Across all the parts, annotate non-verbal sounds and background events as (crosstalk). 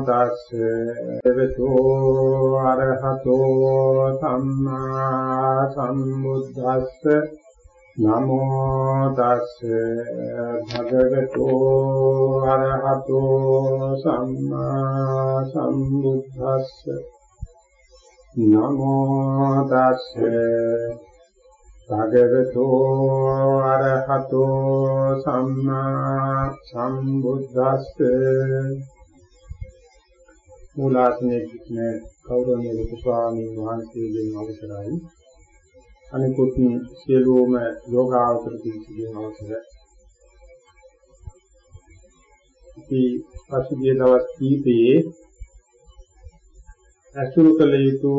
තස්ස දෙවතෝ අරහතෝ සම්මා සම්බුද්දස්ස නමෝ තස්ස භගවතෝ අරහතෝ සම්මා සම්බුද්දස්ස නමෝ තස්ස භගවතෝ අරහතෝ සම්මා සම්බුද්දස්ස. මූලාසනේ කිනේ කෞරණීය ලොකු ස්වාමීන් වහන්සේගෙන් අවසරයි අනිකුත් සියලුම යෝගාවතර පිළිසිගෙන අවසරයි අපි පසුගිය දවස් කීපයේ අසුරු කළ යුතු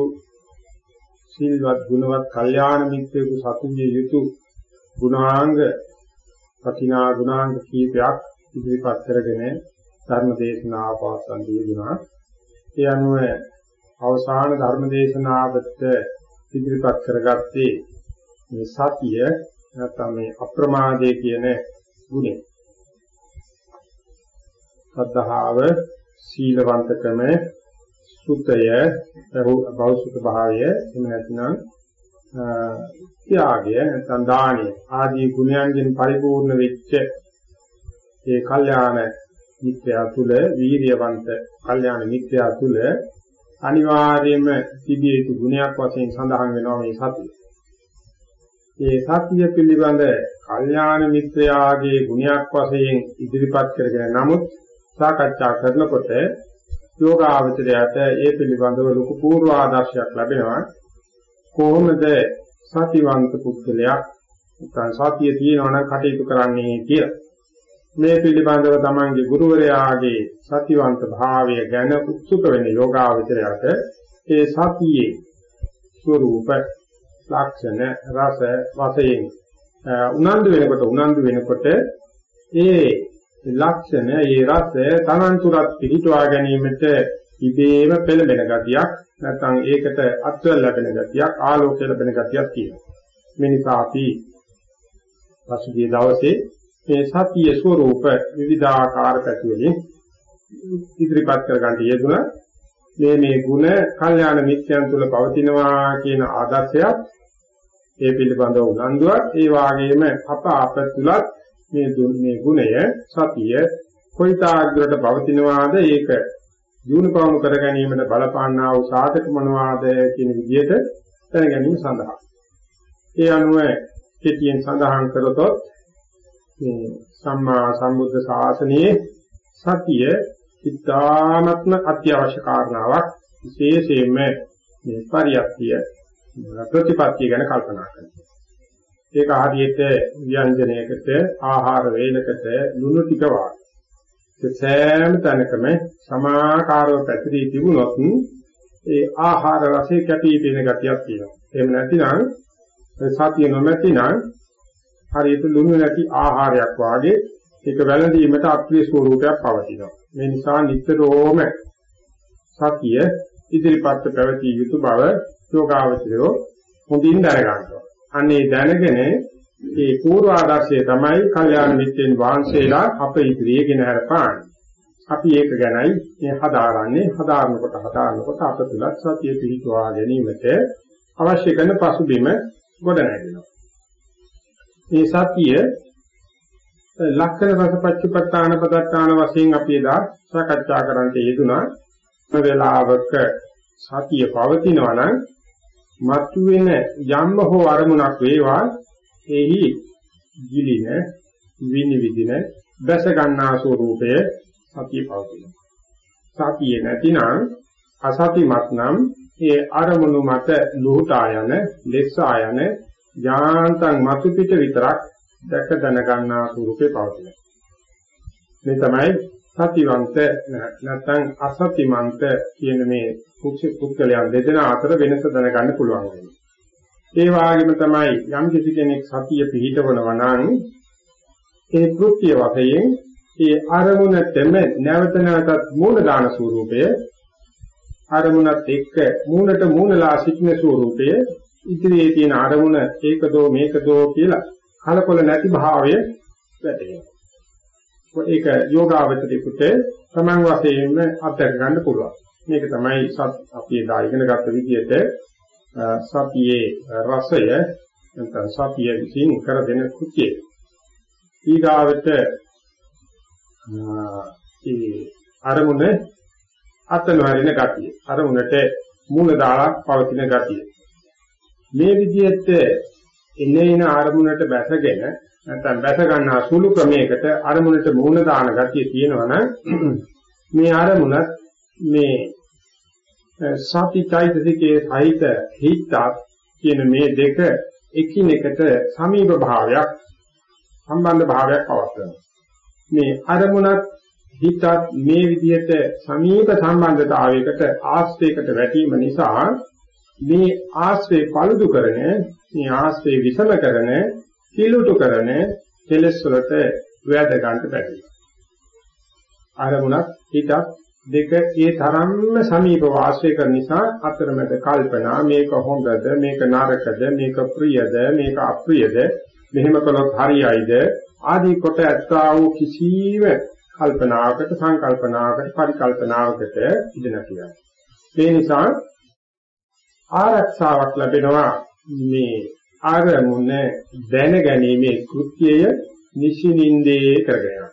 සීලවත් ගුණවත් කල්යාණ මිත්‍රයෙකු සතුවිය යුතු ගුණාංග පතිනා ගුණාංග කීපයක් ඉදිරිපත් කරගෙන ධර්ම දේශනාව පවත්වන යෙදුනා. ඒ අනුව අවසාන ධර්ම දේශනාවට ඉදිරිපත් කරගත්තේ මේ සතිය නැත්නම් මේ අප්‍රමාදයේ කියන ගුණය. සද්ධාව සීලවන්තකම සුතය බෞසුත භාවය එහෙම නැත්නම් ත්‍යාගය නැත්නම් දානය ආදී ගුණයන්ගෙන් පරිපූර්ණ වෙච්ච ඒ කල්යාණ මිත්‍යා තුල වීරියවන්ත කල්යාණ මිත්‍යා තුල අනිවාර්යයෙන්ම තිබිය යුතු ගුණයක් වශයෙන් සඳහන් වෙනවා මේ සතිය. ඒ සතිය පිළිබඳ කල්යාණ මිත්‍යාගේ ගුණයක් වශයෙන් ඉදිරිපත් කරගෙන නමුත් සාකච්ඡා කරනකොට යෝගාවචරයට ඒ පිළිබඳව ලොකු පූර්ව ආදර්ශයක් ලැබෙනවා. කොහොමද සතිවන්ත පුද්ගලයා? නැත්නම් සතිය තියෙනවා නම් කටයුතු කරන්නේ කියලා. මේ පිළිබඳව තමන්ගේ ගුරුවරයාගේ සතිවන්ත භාවය ගැන උත්සුක වෙන යෝගාවචරයට ඒ සතියේ ස්වરૂප ලක්ෂණ රස වශයෙන් උනන්දු වෙනකොට උනන්දු වෙනකොට ඒ ලක්ෂණ ඒ රස තනන්තුරත් පිළිටවා ගැනීමට ඉබේම පෙළඹෙන ගතියක් නැත්නම් ඒකට අත්වල ලැබෙන ගතියක් ආලෝකය ලැබෙන ගතියක් තියෙනවා. මේ නිසා අපි පසුගිය දවසේ මේ සතිය ස්වરૂප විවිධාකාර පැතිවලින් ඉදිරිපත් කර ගන්න යෙදුණා. මේ මේ ಗುಣ කල්යාණ මිත්‍යයන් තුල පවතිනවා කියන ආදර්ශයත් ඒ පිළිබඳව උනන්දුවක් ඒ වාගේම අප අප තුලත් මේ මේ ගුණය සතිය කොයිතාග්‍රට පවතිනවාද ඒක දිනුපවම කර ගැනීමට බලපාන්නා වූ සාධක මොනවාද කියන විදිහට දැන ගැනීම සඳහා ඒ අනුව කෙටියෙන් සඳහන් කරතොත් සම්මා සම්බුද්ධ ශාසනයේ සතිය ඉතාමත්ම අත්‍යවශ්‍ය කාරණාවක් විශේෂයෙන්ම මේ පරියප්තිය ප්‍රතිපත්තිය ගැන කල්පනා කරනවා ඒක හරියට ව්‍යංජනයකට ආහාර වේලකට ලුණු ටික වාගේ සෑම තැනකම සමාකාරව පැතිරී තිබුණොත් ඒ ආහාර රසයේ කැපී පෙනෙන ගතියක් තියෙනවා. එහෙම නැතිනම් සතිය නොමැතිනම් හරියට ලුණු නැති ආහාරයක් වාගේ ඒක වැළඳීමට අප්‍රිය ස්වරූපයක් පවතිනවා. මේ නිසා නිතරම සතිය ඉදිරිපත් පැවතිය යුතු බව යෝගාවචරය හොඳින් දැනගන්නවා. අනේ දැනගෙන ඒ පූර්ව ආදර්ශය තමයි කල්යාණ මිත්‍රෙන් වහන්සේලා අප ඉදිරියේ ගෙන හරපාන්නේ. අපි ඒක ගැනයි මේ හදාරන්නේ හදාරනකොට හදාරනකොට අප තුලත් සතිය පිහිටුවා ගැනීමට අවශ්‍ය කරන පසුබිම ගොඩනැගෙනවා. මේ සතිය ලක්ෂණ රසපච්චපත්තාන පදත්තාන වශයෙන් අපි එදා සාකච්ඡා කරන්නට යෙදුනා. මේ වෙලාවක සතිය පවතිනවා නම් මතුවෙන යම්ම හෝ අරමුණක් වේවා එහි ගිලින විනිවිදින දැස ගන්නා ස්වરૂපය සතිය පවතින. සතිය නැතිනම් අසතිමත් නම් ඒ අරමුණු මත ලුහුටා යන, ලෙස්සා යන යාන්තම් මතු පිට විතරක් දැක දැන ගන්නා ස්වරූපේ පවතින. මේ තමයි සතිවන්ත නැත්නම් අසතිමන්ත කියන මේ පුද්ගලයන් දෙදෙනා අතර වෙනස දැනගන්න පුළුවන් වෙනවා. ඒ වගේම තමයි යම් කිසි කෙනෙක් සතිය පිහිටවනවා නම් ඒ කෘත්‍ය වශයෙන් ඒ අරමුණ දෙම නැවත නැවතත් මූල දාන ස්වරූපය අරමුණත් එක්ක මූලට මූලලා සිටින ස්වරූපය ඉදිරියේ තියෙන අරමුණ ඒකදෝ මේකදෝ කියලා කලකොල නැති භාවය වැටෙනවා. ඒක යෝගාවචරිකුට තමන් වශයෙන්ම අත්දැක ගන්න පුළුවන්. මේක තමයි අපි එදා ඉගෙන ගත්ත විදිහට සතියේ රසය නැත්නම් සතිය විසින් කර දෙන කුච්චේ. ඊගාවට ඒ අරමුණ අතනවරින ගතිය. අරමුණට මූල දාලා පවතින ගතිය. මේ විදිහට එනේන අරමුණට බැසගෙන නැත්නම් බැස ගන්නා සුළු ක්‍රමයකට අරමුණට මූණ දාන ගතිය තියෙනවනම් (clears throat) මේ අරමුණත් මේ සතිචෛතසිකයේ සහිත හිතත් කියන මේ දෙක එකිනෙකට සමීප භාවයක් සම්බන්ධ භාවයක් පවත්වනවා. මේ අරමුණත් හිතත් මේ විදිහට සමීප සම්බන්ධතාවයකට ආශ්‍රයකට වැටීම නිසා මේ ආශ්‍රේ පළුදු කරන මේ ආශ්‍රේ විසම කරන කිලුටු කරන කෙලස් වලට වේද ගන්නට බැහැ. අරමුණක් හිතක් දෙක ඒ තරම්ම සමීප වාසය කරන නිසා අතරමැද කල්පනා මේක හොඳද මේක නරකද මේක ප්‍රියද මේක අප්‍රියද මෙහෙම කළොත් හරියයිද ආදී කොට ඇත්තා වූ කිසිම කල්පනාවකට සංකල්පනාවකට පරිකල්පනාවකට ඉඳ නැතිව. ඒ නිසා ආරක්ෂාවක් ලැබෙනවා. මේ අරමුණ දැනගැනීමේ කෘත්‍යය නිසිනින්දේ කරගෙන.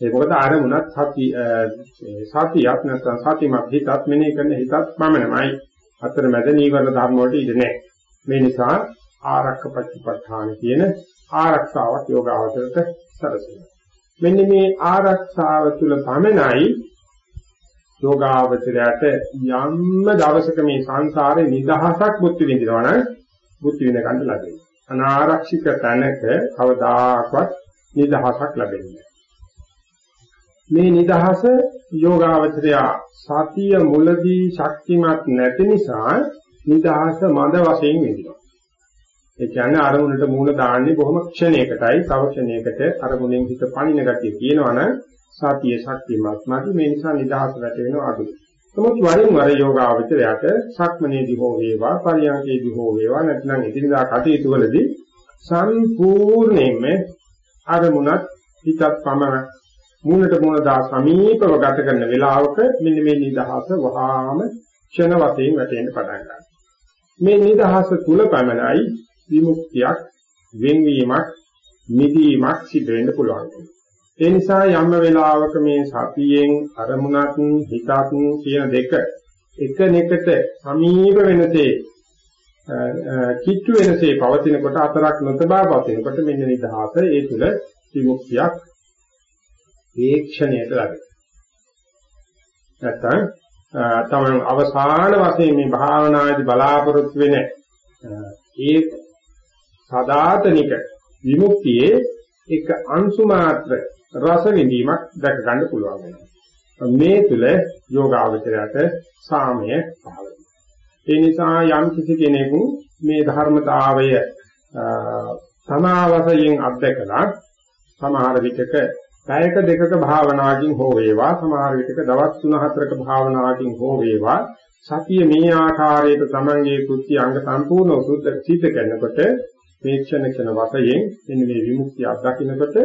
ඒ මොකද අරමුණත් සති සතියක් නැත්නම් සතිමත් හිතත් මෙනෙහි කරන හිතත් පමණමයි. අතරමැද නීවරණ ධර්ම වලට ඉඳ නැහැ. මේ නිසා ආරක්ක ප්‍රතිපත්තාන කියන ආරක්ෂාවක් යෝගාවචරයට සැලසෙනවා. මෙන්න මේ ආරක්ෂාව තුල පමණයි යෝගාවචරයට යම්ම දවසක මේ සංසාරේ නිදහසක් මුක්ති විඳිනවා නම් බුද්ධ විඳ ගන්න ලැබෙන්නේ. අනාරක්ෂිත තැනක කවදාකවත් නිදහසක් ලැබෙන්නේ මේ නිදහස යෝගාවචරය සතිය මුලදී ශක්තිමත් නැති නිසා නිදහස මඳ වශයෙන් විඳිනවා. ඒ කියන්නේ අරමුණට මූල දාන්නේ බොහොම ක්ෂණයකටයි, තව ක්ෂණයකට අරමුණෙන් හිත පණින ගතිය කියනවනම් සතිය ශක්තිමත් නැති මේ නිසා නිදහස වැටෙනවා අඩුයි. නමුත් වරින් වර යෝගාවචරයට සක්මනේදී හෝ වේවා පරියන්කේදී හෝ වේවා නැත්නම් ඉදිරියදා කටයුතු වලදී සම්පූර්ණයෙන්ම අරමුණත් හිතත් පමණ මූලට මූල දා සමීපව ගත කරන වෙලාවක මෙන්න මේ නිදහස වහාම ක්ෂණ වශයෙන් වැටෙන්න පටන් ගන්නවා. මේ නිදහස තුල පමණයි විමුක්තියක් වෙන්වීමක් නිදීමක් සිදු වෙන්න පුළුවන්. ඒ නිසා යම් වෙලාවක මේ සතියෙන් අරමුණක් හිතක් කියන දෙක එකනෙකට සමීප වෙනසේ කිට්ටු වෙනසේ පවතිනකොට අතරක් නොතබා පවතිනකොට මෙන්න නිදහස ඒ තුල විමුක්තියක් ඒක්ෂණයට ලැබෙනවා. නැත්නම් තමයි අවසාන වශයෙන් මේ භාවනාදී බලාපොරොත්තු වෙන ඒ සදාතනික විමුක්තියේ එක අංශු මාත්‍ර රස විඳීමක් දැක ගන්න පුළුවන් වෙනවා. මේ තුල යෝගාවචරයට සාමය පහළ ඒ නිසා යම් කිසි කෙනෙකු මේ ධර්මතාවය සමාවසයෙන් අත්දකලා සමහර විටක පැයක දෙකක භාවනාවකින් හෝ වේවා සමහර විටක දවස් 3-4ක භාවනාවකින් හෝ වේවා සතිය මේ ආකාරයට තමන්ගේ කෘත්‍ය අංග සම්පූර්ණ උද්ද සිද්ධ කරනකොට මේ ක්ෂණ ක්ෂණ වශයෙන් මෙන්න මේ විමුක්තිය අත්දකින්නකොට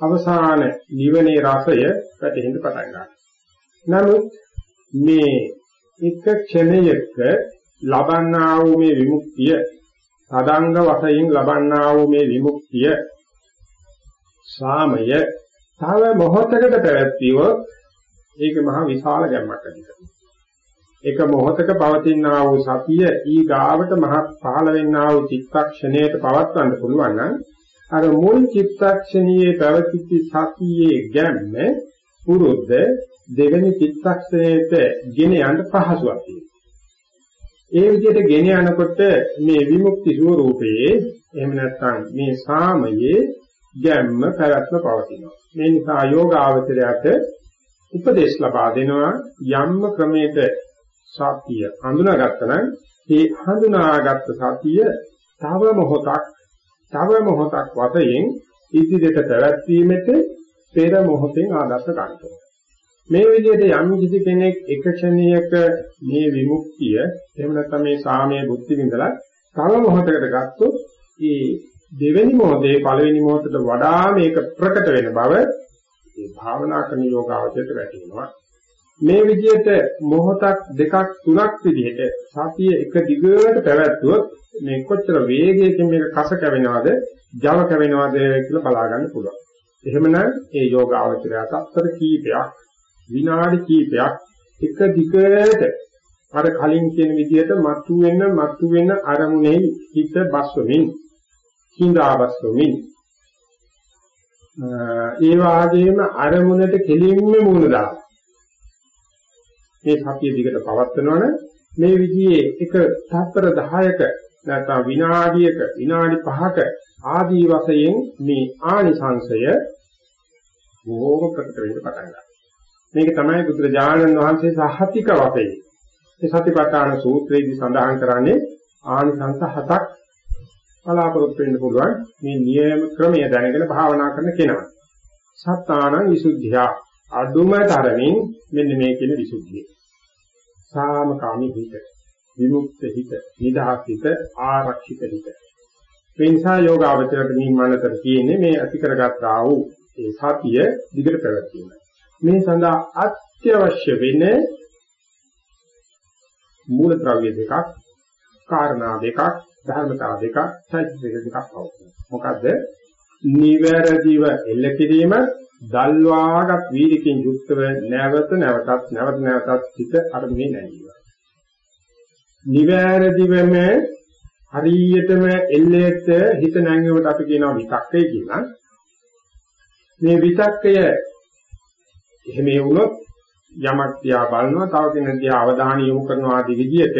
අවසාන නිවනේ රසය පැටහෙන්න පටන් ගන්නවා. නමුත් මේ එක ක්ෂණයක ලබන්නා වූ මේ විමුක්තිය සදාංග වශයෙන් ලබන්නා වූ මේ විමුක්තිය සාමය තව මොහොතකට පැවැත්වියොත් ඒක මහ විශාල ගැම්මක් ඇති කරනවා. එක මොහොතක පවතිනා වූ සතිය ඊ ගාවට මහත් පහළ වෙන්නා වූ චිත්තක්ෂණයට පවත්වන්න පුළුවන් නම් අර මුල් චිත්තක්ෂණයේ පැවතිච්ච සතියේ ගැම්ම පුරුද්ද දෙවෙනි චිත්තක්ෂණයට ගෙන යන්න පහසුවක් තියෙනවා. ඒ විදිහට ගෙන යනකොට මේ විමුක්ති ස්වરૂපයේ එහෙම නැත්නම් මේ සාමයේ ගැම්ම පැවැත්ම පවතිනවා. මේ නිසා යෝගාවචරයට උපදේශ ලබා දෙනවා යම්ම ක්‍රමයකට සතිය හඳුනාගත්තා නම් ඒ හඳුනාගත්ත සතිය තව මොහොතක් තව මොහොතක් වශයෙන් ඉදිරියට පැවැත්වීමට පෙර මොහොතෙන් ආදර්ශ ගන්නවා. මේ විදිහට යම් කිසි කෙනෙක් එක ක්ෂණයක මේ විමුක්තිය එහෙම නැත්නම් මේ සාමයේ බුද්ධි විඳලා තව මොහොතකට ගත්තොත් ඒ දෙවෙනි මොහොතේ පළවෙනි මොහොතට වඩා මේක ප්‍රකට වෙන බව ඒ භාවනා කරන යෝගාවචරයට වැටෙනවා. මේ විදිහට මොහොතක් දෙකක් තුනක් විදිහට සතිය එක දිගට පැවැත්වුවොත් මේ කොච්චර වේගයකින් මේක කස කැවෙනවද, ජව කැවෙනවද කියලා බලා ගන්න පුළුවන්. එහෙමනම් ඒ යෝගාවචරය තත්තර කීපයක් විනාඩි කීපයක් එක දිගට අර කලින් කියන විදිහට මතු වෙන මතු වෙන අරමුණේ හිත බස්වමින් හිඳාබස්වමින් ඒ වාගේම අරමුණට කෙලින්ම මුණ දාලා මේ සතිය දිගට පවත්වනවනේ මේ විදිහේ එක තත්පර 10ක නැත්නම් විනාඩියක විනාඩි 5ක ආදී වශයෙන් මේ ආනිසංශය බොහෝම ප්‍රකට වෙන්න පටන් ගන්නවා. මේක තමයි බුදුරජාණන් වහන්සේ සහතික වශයෙන් මේ සතිපට්ඨාන සූත්‍රයේදී සඳහන් කරන්නේ ආනිසංස හතක් බලාපොරොත්තු වෙන්න පුළුවන් මේ නියම ක්‍රමය දැනගෙන භාවනා කරන කෙනා. සත්තානං විසුද්ධිය අදුම තරමින් මෙන්න මේ කියන විසුද්ධිය. සාමකාමී හිත, විමුක්ත හිත, නිදහස් හිත, ආරක්ෂිත හිත. මේ නිසා යෝගාවචරයට මේ මනතර තියෙන්නේ මේ අති කරගත්තා වූ ඒ සතිය දිගට පැවැත්වීම. මේ සඳහා අත්‍යවශ්‍ය වෙන මූල ද්‍රව්‍ය දෙකක්, කාරණා දෙකක්, ධර්මතා දෙකක්, චෛතසික දෙකක් පවතිනවා. මොකද නිවැරදිව එල්ල කිරීම දල්වාගත් වීර්යකින් යුක්තව නැවත නැවතත් නැවත නැවතත් හිත අරමුණේ නැගීම. නිවැරදිවම හරියටම එල්ලේට හිත නැංගුවට අපි කියනවා විතක්කය කියලා. මේ විතක්කය එහෙම වුණොත් යමක් තියා බලනවා තව කෙනෙක් දිහා අවධානය යොමු කරනවා ආදී විදිහට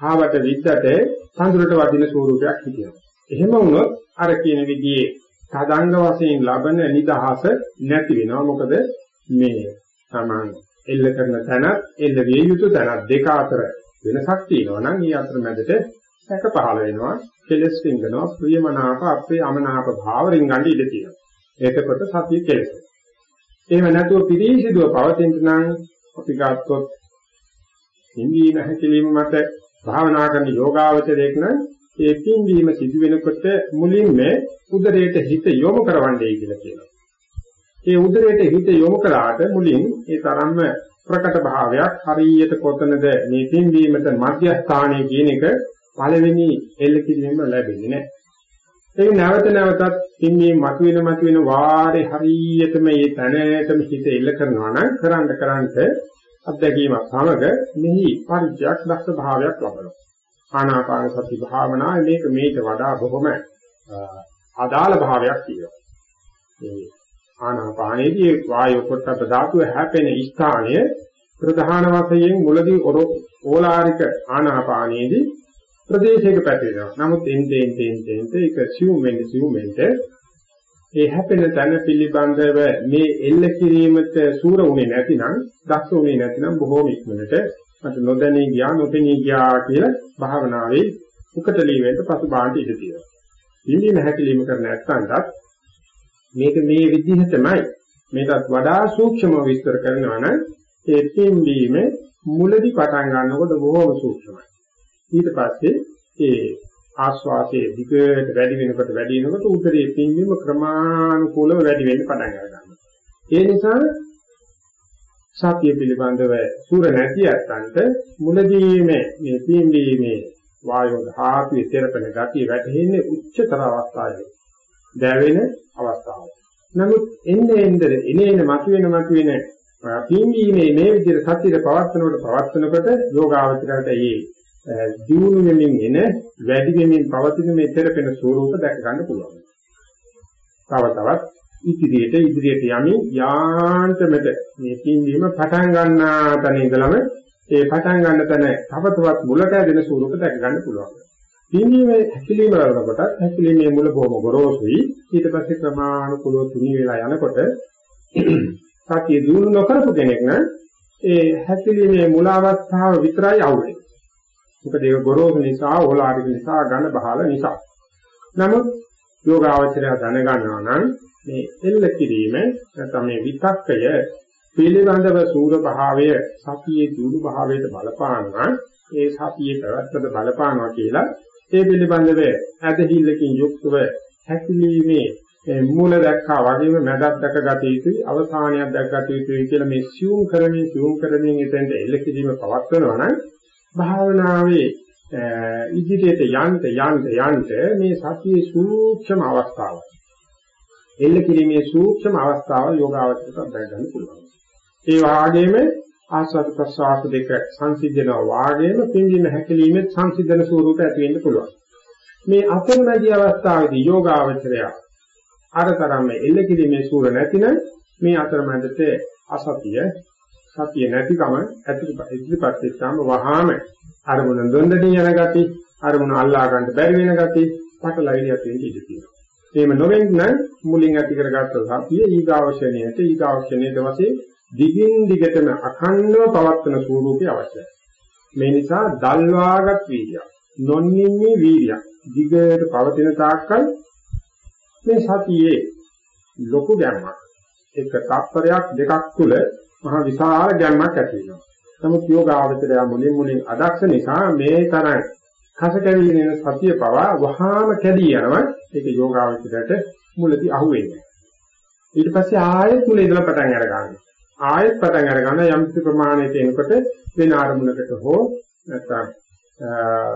ආවට විද්දට සඳුරට වදින ස්වරූපයක් හිතෙනවා. එහෙම වුණොත් අර කියන විදිහේ තදංග වශයෙන් ලබන නිදහස නැති වෙනවා. මොකද මේ Taman එල්ල කරන තැන එල්ල විය යුතු තැන දෙක අතර වෙනසක් තියෙනවා නම් ඒ අතර මැදට සැක පහළ වෙනවා. කෙලස් වින්දනවා ප්‍රියමනාප අප්‍රියමනාප භාව රින්ගන්න ඉඩ තියෙනවා. ඒකකොට සතිය කෙලස්. එහෙම නැතුව පිළිසිදුව පවතින නම් අපි ගත්තොත් හිඳීන හැකලීම මත භාවනා කරන යෝගාවචරයක් නම් ඒ පින්වීම සිදු වෙනකොට මුලින්ම උදරයට හිත යොමු කරවන්නයි කියලා කියනවා. ඒ උදරයට හිත යොමු කළාට මුලින් ඒ තරම්ම ප්‍රකට භාවයක් හරියට කොතනද මේ පින්වීමට මධ්‍යස්ථානයේ කියන එක පළවෙනි එල්ල කිරීම ලැබෙන්නේ නැහැ. ඒක නැවත නැවතත් පින්වීම මතුවෙන මතුවෙන වාරේ හරියටම මේ තැනටම හිත එල්ල කරනවා නම් කරන්න කරන්ට අත්දැකීමක් සමග මෙහි පරිත්‍යක් දක්ෂ භාවයක් ලබනවා. ආනාපාන සති භාවනාවේ මේක මේට වඩා බොහොම අදාළ භාවයක් තියෙනවා. මේ ආනාපානයේදී වායු පොට්ටබ ධාතුව හැපෙන ස්ථානය ප්‍රධාන වශයෙන් මුලදී ඕලාරික ආනාපානයේදී ප්‍රදේශයක පැතිරෙනවා. නමුත් එන්ටෙන් එන්ටෙන් එන්ටෙන් ඒක සිවුම් වෙන්නේ සිවුම් වෙන්නේ ඒ හැපෙන තැන පිළිබඳව මේ එල්ල කිරීමට සූර උනේ නැතිනම්, දක්ෂ උනේ නැතිනම් බොහෝම ඉක්මනට මට නොදැනී ගියා, නොපෙනී ගියා කියලා භාවනාවේ උකටලී වෙන්න පසුබාහට ඉඳ තියෙනවා. ඉන්දිය හැකිලිම කරන නැත්නම්වත් මේක මේ විදිහටමයි මේකත් වඩා සූක්ෂමව විස්තර කරනවා නම් ඒ පින්වීම මුලදී පටන් ගන්නකොට බොහෝම සූක්ෂමයි. ඊට පස්සේ ඒ ආස්වාදයේ දිගට වැඩි වෙනකොට වැඩි වෙනකොට උදරයේ පින්වීම ක්‍රමානුකූලව වැඩි වෙන්න පටන් ගන්නවා. ඒ නිසා සතිය පිළිබඳව සූර නැති අත්තන්ට මුලදී මේ පින්වීමේ වායෝ ධාතුවේ තෙරපෙන ගතිය වැටෙන්නේ උච්චතර අවස්ථාවේ. දැවෙන අවස්ථාව. නමුත් එන්නේ එන්නේ එනේන මතුවෙන මතුවෙන පින්වීමේ මේ විදිහට සතියේ පවත්වනකොට පවත්වනකොට යෝගාවචරයට ඒ දියුණු වෙමින් එන වැඩි වෙමින් පවතින මේ තෙරපෙන ස්වરૂප දැක ගන්න පුළුවන්. තව තවත් ඉදිරියට ඉදිරියට යමින් යාන්තමට මේ පින්වීම පටන් ගන්නා තැන ඉඳලම ඒ පටන් ගන්න තැන තව තවත් මුලට ඇදෙන ස්වરૂප දැක ගන්න පුළුවන්. පින්වීමේ හැකිලිම වලකට හැකිලිමේ මුල බොහොම ගොරෝසුයි ඊට පස්සේ ක්‍රමානුකූලව තුනි වෙලා යනකොට සතිය දිනු නොකරපු කෙනෙක් නම් ඒ හැකිලිමේ මුල අවස්ථාව විතරයි අවුලේ. මොකද ඒක ගොරෝසු නිසා ඕලාරික නිසා ඝන බහල නිසා. නමුත් යෝගාවචරය දැනගන්නවා නම් මේ එල්ල කිරීම නැත්නම් මේ විතක්කය පිළිබඳව සූර භාවය සතියේ දුරු භාවයට බලපානවා. ඒ සතියේ පැවැත්මට බලපානවා කියලා ඒ පිළිබඳව ඇදහිල්ලකින් යුක්තව හැකිලීමේ මූල දැක්කා වගේම මැදක් දැකගත යුතුයි අවසානයක් දැකගත යුතුයි කියලා මේ සියුම් කරමින් සියුම් කරමින් එතෙන්ට එල්ල කිරීම පවත්වනවා නම් භාවනාවේ ඉදිරියට යන්න යන්න යන්න මේ සතියේ සූක්ෂම අවස්ථාව එල්ල කිරීමේ සූක්ෂම අවස්ථාව යෝගාවචරයට දැක ගන්න පුළුවන්. ඒ වාගේම ආස්වාද ප්‍රසආස දෙක සංසිද්ධනවා වාගේම පින්දින හැකලීමේ සංසිද්ධන ස්වරූප ඇති වෙන්න පුළුවන්. මේ අතරමැදි අවස්ථාවේදී යෝගාවචරය අරතරම එල්ල කිරීමේ සූර නැතිනම් මේ අතරමැදට අසතිය සතිය නැතිකම ඇතුළට ඉදිරිපත් වෙච්චාම වහාම අරමුණ දොන්දදී යන ගති අරමුණ අල්ලා ගන්න බැරි වෙන ගති පටලැවිලියක් වෙන්න ඉඩ තියෙනවා. එහෙම නොවෙන්න මුලින් ඇති කරගත්ත සතිය ඊගාවශණයට ඊගාවශණයට වශයෙන් දිගින් දිගටම අඛණ්ඩව පවත්වන ස්වරූපය අවශ්‍යයි. මේ නිසා දල්වාගත් වීර්යය, නොනින්නේ වීර්යය දිගට පවතින තාක්කල් මේ සතියේ ලොකු ගැම්මක් එක තත්පරයක් දෙකක් තුල මහ විශාල ගැම්මක් ඇති වෙනවා. නමුත් යෝගාවචරය මුලින් මුලින් අදක්ෂ නිසා මේ තරම් කස කැවිලි වෙන සතිය පවා වහාම කැදී යනවා. ඒක යෝගාවචරයට මුලදී අහුවෙන්නේ. ඊට පස්සේ ආයෙත් මුල ඉඳලා පටන් අර ගන්නවා. ආයෙත් පටන් අර ගන්න යම් කිසි ප්‍රමාණයක එනකොට වෙන අරමුණකට හෝ නැත්නම්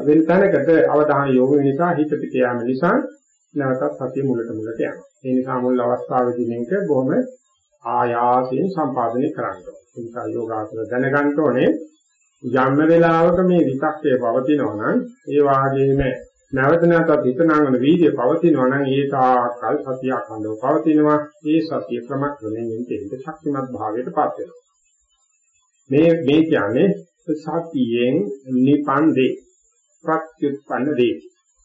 වෙන තැනකට අවධානය යොමු වෙන නිසා හිත පිට යාම නිසා නැවතත් සතිය මුලට මුලට යනවා. ඒ නිසා මුල් අවස්ථාවේදී මේක බොහොම ආයාසයෙන් සම්පාදනය කරන්න ඕනේ. ඒ නිසා යෝගාසන දැනගන්න ඕනේ යම් වෙලාවක මේ විතක්කය පවතිනවා නම් ඒ වාගේම නැවත නැවතත් හිත නංගන වීර්ය පවතිනවා නම් ඒ තාකල් සතිය අඛණ්ඩව පවතිනවා. ඒ සතිය ක්‍රමක්‍රමයෙන් එන්නේ ශක්තිමත් භාවයටපත් වෙනවා. මේ මේ කියන්නේ සතියෙන් නිපන්දේ ප්‍රත්‍යুৎපන්න දේ.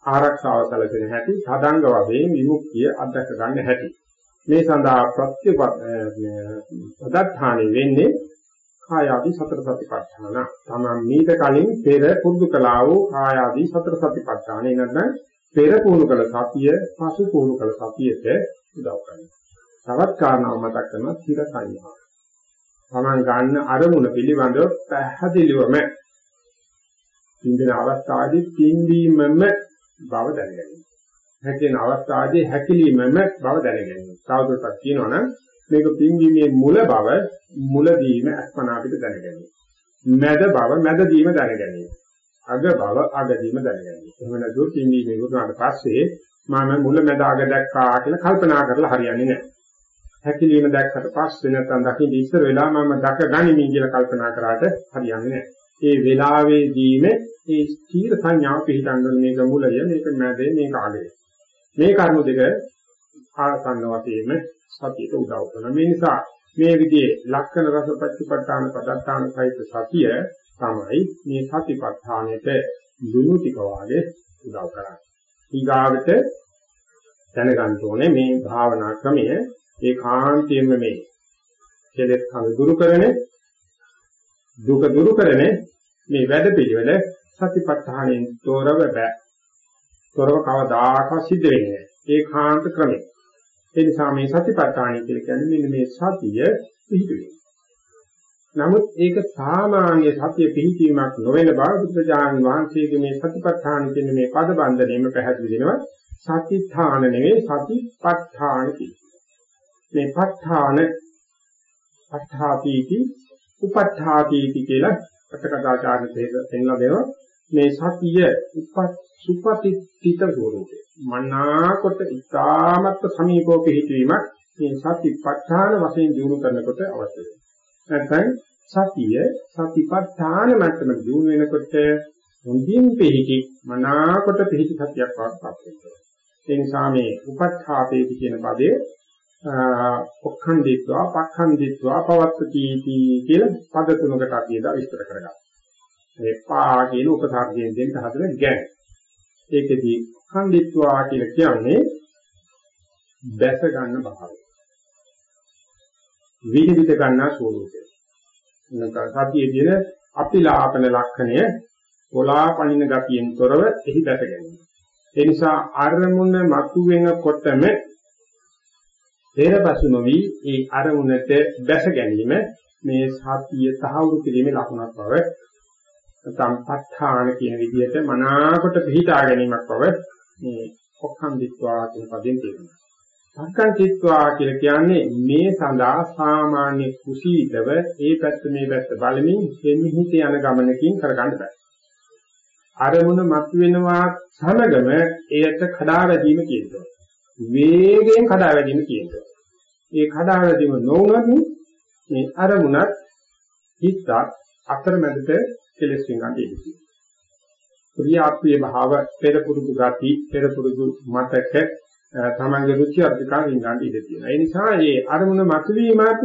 ආරක්ෂාව සැලසෙන හැටි සාධංග වශයෙන් විමුක්තිය අත්දක ගන්න හැටි මේ සඳහා ප්‍රත්‍ය පදත්තානෙ වෙන්නේ කායාදී සතර සතිපට්ඨාන. තමන් මීට කලින් පෙර පුරුදු කළා වූ කායාදී සතර සතිපට්ඨානේ. නැත්නම් පෙර පුහුණු කළ සතිය පසු පුහුණු කළ සතියට උදව් කරනවා. තවත් කාරණාවක් මතක් කරනවා ස්ථිර සංඥා තමන් ගන්න අරමුණ පිළිබඳව පැහැදිලිවම ඉන්දින අවස්ථාවේදී පින්වීමම බව දැනගැනීම. හැකෙන අවස්ථාවේ හැකිලීමම බව දැනගැනීම. තවදුරටත් කියනවනම් මේක පින්වීමේ මුල බව මුලදීම අස්පනා පිට දැනගැනීම. මැද බව මැදදීම දැනගැනීම. අග බව අගදීම දැනගැනීම. එහෙම නැතුව පින්වීමේ වුණාට පස්සේ මම මුල මැද අග දැක්කා කියලා කල්පනා කරලා හරියන්නේ නැහැ. හැකිලීම දැක්කට පස්සේ නැත්නම් දකින්න ඉස්සර වෙලා මම දැක ගනිමි කියලා කල්පනා කරාට හරියන්නේ නැහැ. ඒ වෙලාවේදීම ඒ ස්ථීර සංඥාව පිළිගන්න මේක මුලය මේක මැදේ මේක අගය. මේ කරුණු දෙක ආසන්න වශයෙන්ම සතියට උදව් කරනවා. මේ නිසා මේ විදිහේ ලක්ෂණ රස ප්‍රතිපත්තාන පදත්තාන සහිත සතිය තමයි මේ සතිපට්ඨානෙට දුනු ටික වාගේ උදව් කරන්නේ. ඊගාවට දැනගන්න ඕනේ මේ භාවනා ක්‍රමය ඒකාන්තයෙන්ම මේ කෙලෙස් කඳ දුරු කරන දුක දුරු කරන මේ වැඩ පිළිවෙල සතිපට්ඨානෙන් තොරව බෑ. තොරව කවදාකවත් සිද්ධ වෙන්නේ නැහැ. ඒකාන්ත ක්‍රමය. ඒ නිසා මේ සතිපට්ඨානය කියලා කියන්නේ මෙන්න මේ සතිය පිහිටුවේ. නමුත් ඒක සාමාන්‍ය සතිය පිහිටීමක් නොවන බව බුදුජානක වහන්සේගේ මේ සතිපට්ඨාන කියන මේ පද බන්ධණයම පැහැදිලි වෙනවා. සතිත්ථාන නෙවෙයි සතිපට්ඨාන මේ ප ဋ ාණ ප ဋ ාපීති උපට්ඨාපීති කියලා අටකථාචාර්ය තේරෙනවා දෙනවා මේ සතිය උපත් සුපතිත්ථිත ස්වરૂපය මනාකොට ඉතාමත් සමීපව පිහිටීමක් මේ සතිපට්ඨාන වශයෙන් දිනු කරනකොට අවශ්‍ය වෙනවා නැත්නම් සතිය සතිපට්ඨාන මට්ටමට දිනු වෙනකොට හොඳින් පිහිටි මනාකොට පිහිටි සතියක් වඩපත් වෙනවා. ඒ නිසා මේ උපත්ථාපේති කියන පදයේ ඔක්ඛන්දිත්වා පක්ඛන්දිත්වා පවත්තති කියලා පද තුනකට අපි එදා විස්තර කරගත්තා. මේ පා කියන උපසර්ගයෙන් දෙන්න හදන ගැන. ඒකෙදී ඛන්දිත්වා කියලා කියන්නේ බැස ගන්න භාවය. විවිධ ගන්නා ස්වરૂපය. නැත්නම් සතියේ දින අපිලාපන ලක්ෂණය කොලාපනින ගතියෙන් තොරව එහි බැස ගැනීම. ඒ නිසා අරමුණ මතු වෙනකොටම පෙරපසු නොවි ඒ අරමුණට බැස ගැනීම මේ සතිය තහවුරු කිරීමේ ලකුණක් බව සම්පත්තාන කියන විදිහට මනාකොට පිළිටා ගැනීමක් බව මේ ඔක්ඛන්දිත්වා කියන පදයෙන් කියනවා. සංකල්පිත්වා කියලා කියන්නේ මේ සඳහා සාමාන්‍ය කුසීතව ඒ පැත්ත මේ පැත්ත බලමින් දෙමිහිත යන ගමනකින් කරගන්න බෑ. අරමුණ මතුවෙනවා සමගම එයට කඩා වැදීම කියනවා. වේගයෙන් කඩා වැදීම කියනවා. ඒ කඩා වැදීම නොවුනත් මේ අරමුණත් හිතත් අතරමැදට කෙලස් වෙනවා කියන්නේ. ප්‍රියාප්‍රිය භාව පෙර පුරුදු ගති පෙර පුරුදු මතක තමන්ගේ රුචි අධිකාරින් ගන්න ඉඩ තියෙනවා. ඒ නිසා මේ අරමුණ මතුවීමත්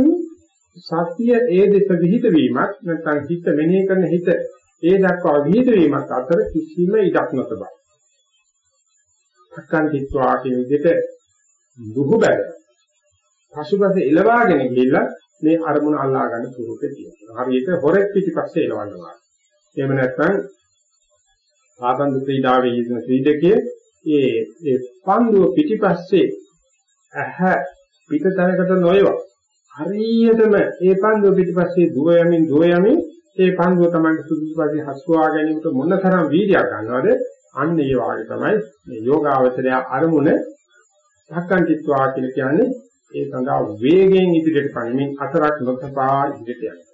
සත්‍ය ඒ දෙස විහිද වීමක් නැත්නම් හිත මෙනෙහි කරන හිත ඒ දක්වා විහිද වීමක් අතර කිසිම ඉඩක් නොතබයි. අක්කන්තිත්වා කියන විදිහට දුහු බැල. පසුපස එලවාගෙන ගිහිල්ලා මේ අරමුණ අල්ලා ගන්න ස්වරූපේ තියෙනවා. හරියට හොරෙක් පිටිපස්සේ එලවන්නවා. එහෙම නැත්නම් ආබන්දු ක්‍රීඩාවේ යෙදෙන ක්‍රීඩකයේ ඒ ඒ පන්දුව පිටිපස්සේ ඇහ පිටතනකට නොයවා හරියටම ඒ පන්දුව පිටිපස්සේ දුව යමින් දුව යමින් ඒ පන්දුව තමයි සුදුසුපස්සේ හසුවා ගැනීමට මොනතරම් වීර්යයක් ගන්නවද? අන්න ඒ වාගේ තමයි මේ යෝගාවචරය අරමුණ සක්කන්තිත්වා කියලා කියන්නේ ඒ සඳහා වේගයෙන් ඉදිරියට පනිමින් අතරක් නොතපා ඉදිරියට යනවා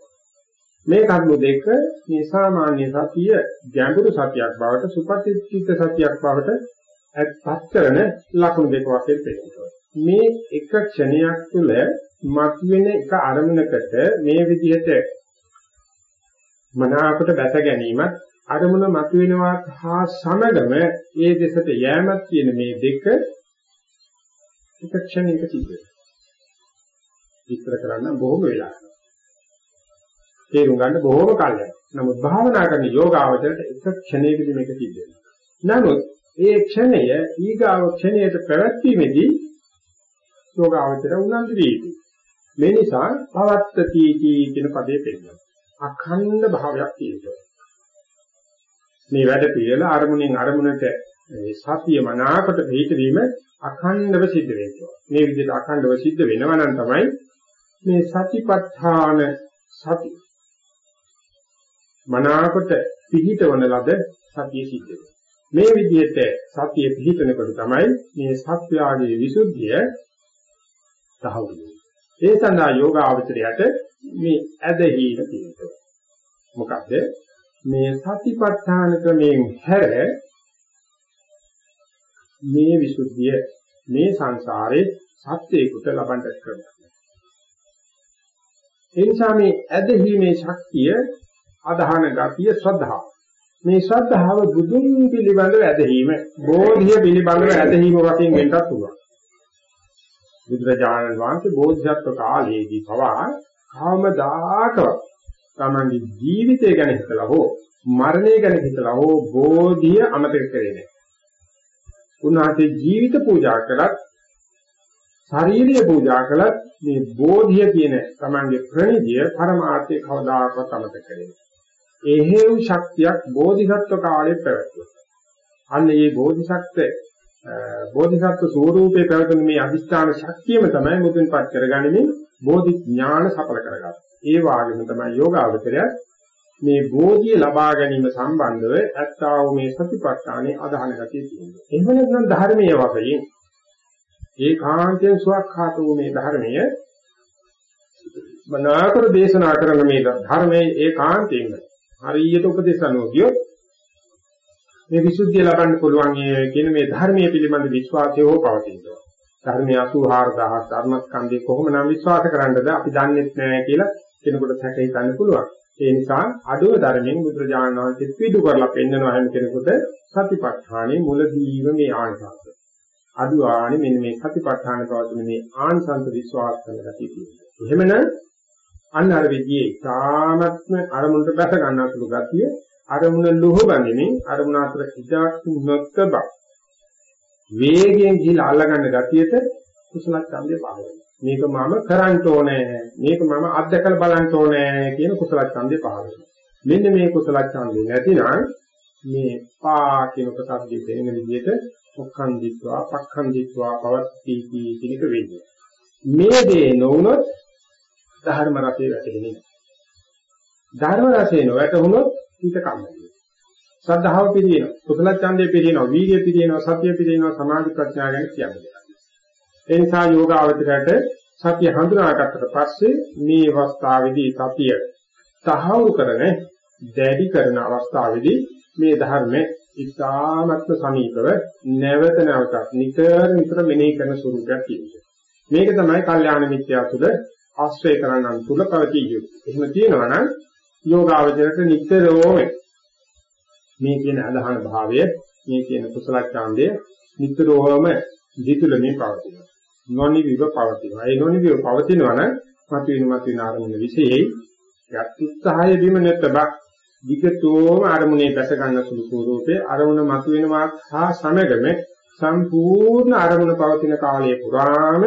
මේ කර්ම දෙක මේ සාමාන්‍ය සතිය ගැඹුරු සතියක් බවට සුපතිච්චිත සතියක් බවට පත් කරන ලක්ෂණ දෙක වශයෙන් පෙන්නනවා. මේ එක ක්ෂණයක් තුළ මතුවෙන එක අරමුණකට මේ විදිහට මනාවකට බැස ගැනීමත් අරමුණ මතුවෙනවා හා සමගම ඒ දෙසට යෑමක් කියන මේ දෙක එක ක්ෂණයක සිද්ධ වෙනවා. විස්තර කරන්න බොහොම වෙලා. තේරුම් ගන්න බොහොම කල් යනවා. නමුත් භාවනා කරන යෝගාවචරයට එක ක්ෂණයකදී මේක සිද්ධ වෙනවා. නමුත් ඒ ක්ෂණය ඊගාව ක්ෂණයට පැවැත්වීමේදී යෝගාවචර උනන්දු වී යුතුයි. මේ නිසා පවත්තති කියන පදේ පෙන්නනවා. අඛණ්ඩ භාවයක් තියෙනවා. මේ වැඩ පිළිවෙල අරමුණෙන් අරමුණට සතිය මනාකට පිළිතවීම අඛණ්ඩව සිද්ධ වෙනවා. මේ විදිහට අඛණ්ඩව සිද්ධ වෙනවා නම් තමයි මේ සතිපට්ඨාන සති මනාකොට පිහිටවන ලද සතිය සිද්ධ වෙනවා. මේ විදිහට සතිය පිහිටනකොට තමයි මේ සත්‍යාගයේ විසුද්ධිය සහවුරු වෙන්නේ. ඒ සඳහා යෝගාවචරයට මේ ඇදහිීම තියෙනවා. මොකද මේ සතිපට්ඨාන ක්‍රමයෙන් හැර මේ විසුද්ධිය මේ සංසාරේ සත්‍යයකට ලබන්නට කරනවා. ඒ නිසා මේ ඇදහිීමේ ශක්තිය අදහන ගතිය ශ්‍රද්ධාව මේ ශ්‍රද්ධාව බුදුන් පිළිබඳව ඇදහිීම බෝධිය පිළිබඳව ඇදහිීම වශයෙන් වෙන්නත් පුළුවන්. බුදුරජාණන් වහන්සේ බෝධිසත්ව කාලයේදී පවා කාමදාකව තමන්ගේ ජීවිතය ගැන හිතලා හෝ මරණය ගැන හිතලා හෝ බෝධිය අමතක කරේ නැහැ. උන්වහන්සේ ජීවිත පූජා කළත් ශාරීරික පූජා කළත් මේ බෝධිය කියන තමන්ගේ ප්‍රණිදිය පරමාර්ථය කවදාකවත් අමතක කරේ නැහැ. එහෙව් ශක්තියක් බෝධිසත්ව කාලේ පැවතුණා. අන්න ඒ බෝධිසත්ව බෝධිසත්ව ස්වરૂපේ පැවතුණු මේ අදිස්ථාන ශක්තියම තමයි මුදුන්පත් කරගන්නේ බෝධි ඥාන සඵල කරගන්න. ඒ වාගෙම තමයි යෝගාවචරය මේ බෝධිය ලබා ගැනීම සම්බන්ධව ඇත්තා වූ මේ සතිපට්ඨානේ අදහන ගතිය තියෙනවා. එහෙම නැත්නම් ධර්මීය වශයෙන් ඒකාන්තයෙන් සුවක්ඛාත වූ මේ ධර්මය මනාකර දේශනා කරන මේ ධර්මයේ ඒකාන්තයෙන් හරියට උපදේශ අනුව ගියොත් මේ විසුද්ධිය ලබන්න පුළුවන් කියන මේ ධර්මයේ පිළිබඳ විශ්වාසය හෝ පවතිනවා. ධර්මයේ 84000 ධර්මස්කන්ධේ කොහොමනම් විශ්වාස කරන්නද අපි දන්නේ නැහැ කියලා කෙනෙකුට සැක හිතන්න පුළුවන්. ඒ නිසා අඩුව ධර්මයෙන් බුදුරජාණන් වහන්සේ පිටු කරලා පෙන්නනවා හැම කෙනෙකුට සතිපට්ඨානෙ මුලදීම මේ ආනිසංස. අඩු ආනේ මෙන්න මේ සතිපට්ඨාන පවතුන මේ ආනිසංස විශ්වාස කරන ගැතිය තියෙනවා. එහෙමනම් අන්න අර විදිහේ සාමත්ම අරමුණට බැස ගන්නා සුළු ගතිය අරමුණ ලුහුබන්නේ අරමුණ අතර ඉඩක් නොතබ වේගයෙන් ගිහිලා අල්ලගන්න ගතියට කුසල ඡන්දේ පහළ මේක මම කරන්න ඕනේ. මේක මම අත්දකලා බලන්න ඕනේ කියන කුසල ඡන්දේ පහළ මෙන්න මේ කුසල ඡන්දේ නැතිනම් මේ පා කියන ප්‍රසද්දේ දෙන විදිහට ඔක්ඛන්දිත්වා පක්ඛන්දිත්වා පවත්ති කියන එක වෙන්නේ. මේ දේ නොවුනොත් ධර්ම රසය වැටෙන්නේ ධර්ම රසය නොවැටුනොත් ඊට කම්මැලි ශ්‍රද්ධාව පිළිනවා කුසල ඡන්දේ පිළිනවා වීර්ය පිළිනවා සතිය පිළිනවා සමාධි ප්‍රඥා ගැන කියන්නේ ඒ නිසා යෝගාවචරයට සතිය හඳුනාගත්තට පස්සේ මේ අවස්ථාවේදී සතිය තහවුරු කරන දැඩි කරන අවස්ථාවේදී මේ ධර්ම ඉතාමත්ම සමීපව නැවත නැවතත් නිතර නිතර මෙනෙහි කරන ස්වරූපයක් තියෙනවා. මේක තමයි කල්යාණ මිත්‍යා තුළ ආශ්‍රය කරනන් තුල පවතිය යුතු. එහෙම තියෙනවා නම් යෝගාවචරයට නිතරම මේ කියන අදහන භාවය මේ කියන කුසල ඡන්දය නිතරම දිතුලමින් පවතිනවා. නොනිවිව පවතිනවා. ඒ නොනිවිව පවතිනවා නම් මතුවෙන මතුවෙන ආරමුණ විශේෂයි යත් උත්සාහය බිම නැතබ විගතෝම ආරමුණේ දැස ගන්න සුළු ස්වරූපේ ආරමුණ මතුවෙනවා හා සමගම සම්පූර්ණ ආරමුණ පවතින කාලය පුරාම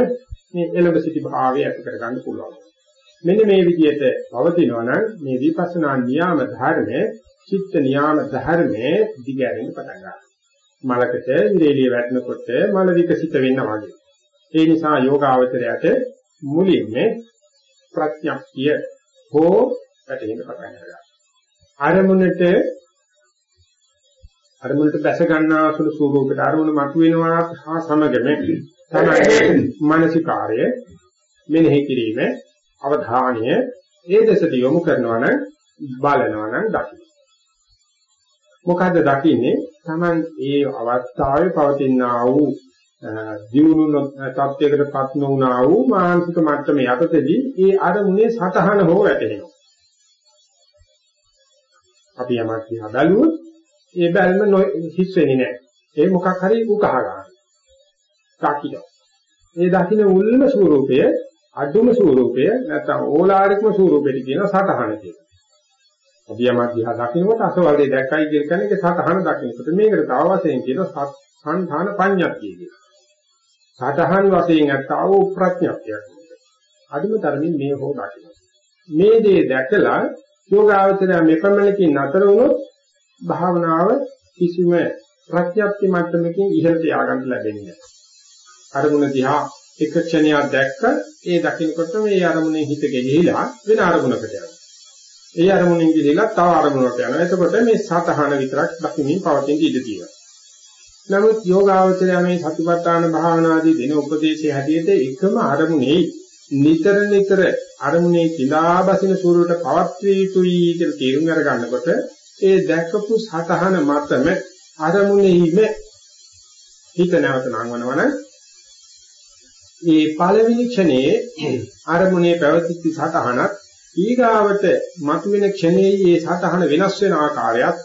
මේ එළඹ සිටි භාවය ඇති කර ගන්න පුළුවන්. මෙන්න මේ විදිහට පවතිනවා නම් මේ විපස්සනා නියාම ධර්මයේ චිත්ත නියාම ධර්මයේ දිගැරෙන්න පටන් ගන්නවා. මලකට ඉරේලිය වැටෙනකොට මල විකසිත වෙනවා වගේ. ඒ නිසා යෝගාවචරයට මුලින්ම ප්‍රඥප්තිය හෝ පැටහෙන්න පටන් ගන්නවා. අරමුණට අරමුණට දැස ගන්නා සුළු ස්වරූපයට අරමුණ මතුවෙනවා හා සමගම තමයි මානසිකාර්ය මෙනෙහි කිරීම අවධානය ඒ දෙසට යොමු කරනවා නම් බලනවා නම් දකින්න. මොකද්ද දකින්නේ? Taman ඒ අවස්ථාවේ පවතිනා වූ දියුණු තත්යකටපත් නොවුනා වූ මානසික මට්ටම යටතේදී ඒ අරමුණේ සතහන හෝ වැටෙනවා. අපි යමක් දිහා බැලුවොත් ඒ බැල්ම හිස් වෙන්නේ නැහැ. ඒ මොකක් හරි උකහා ගන්න. දකින්න. මේ දකින්න මුල්ම ස්වરૂපය අඩුම ස්වરૂපය නැත්නම් ඕලාරිකම ස්වરૂපෙට කියන සතහන කියලා. අපි යමක් දිහා දකිනකොට අසවලේ දැක්කයි කියන කෙනෙක් සතහන දකිනකොට මේකට තව වශයෙන් කියන සංධාන පඤ්ඤාප්තිය කියලා. සතහන් වශයෙන් අත්තාව ප්‍රඥාප්තියක්. අදුම තරමින් මේ හෝ දකින්න. මේ දේ දැකලා යෝගාවචරය මෙපමණකින් නතර වුණොත් භාවනාව කිසිම ප්‍රඥාප්ති මට්ටමකින් ඉහළට ය아가න්න ලැබෙන්නේ නැහැ. අරමුණ දිහා එක ක්ෂණයක් දැක්ක ඒ දකින්නකොට මේ අරමුණේ හිත ගෙලිහිලා වෙන අරමුණකට යනවා. ඒ අරමුණෙන් ගිහිලා තව අරමුණකට යනවා. එතකොට මේ සතහන විතරක් දකින්න පවතින ඉඩ තියෙනවා. නමුත් යෝගාවචරය මේ සතිපට්ඨාන භාවනාදී දෙන උපදේශය හැටියට එකම අරමුණේ නිතර නිතර අරමුණේ කිලා බසින ස්වරූපයට පවත්විය යුතුයි කියලා තේරුම් අරගන්නකොට ඒ දැකපු සතහන මතම අරමුණෙහිම හිත නැවත නංවනවන ඒ පළවෙනි ක්ෂණයේ අරමුණේ පැවතිච්ච සතහනත් ඊගාවට මතුවෙන ක්ෂණයේ ඒ සතහන වෙනස් වෙන ආකාරයත්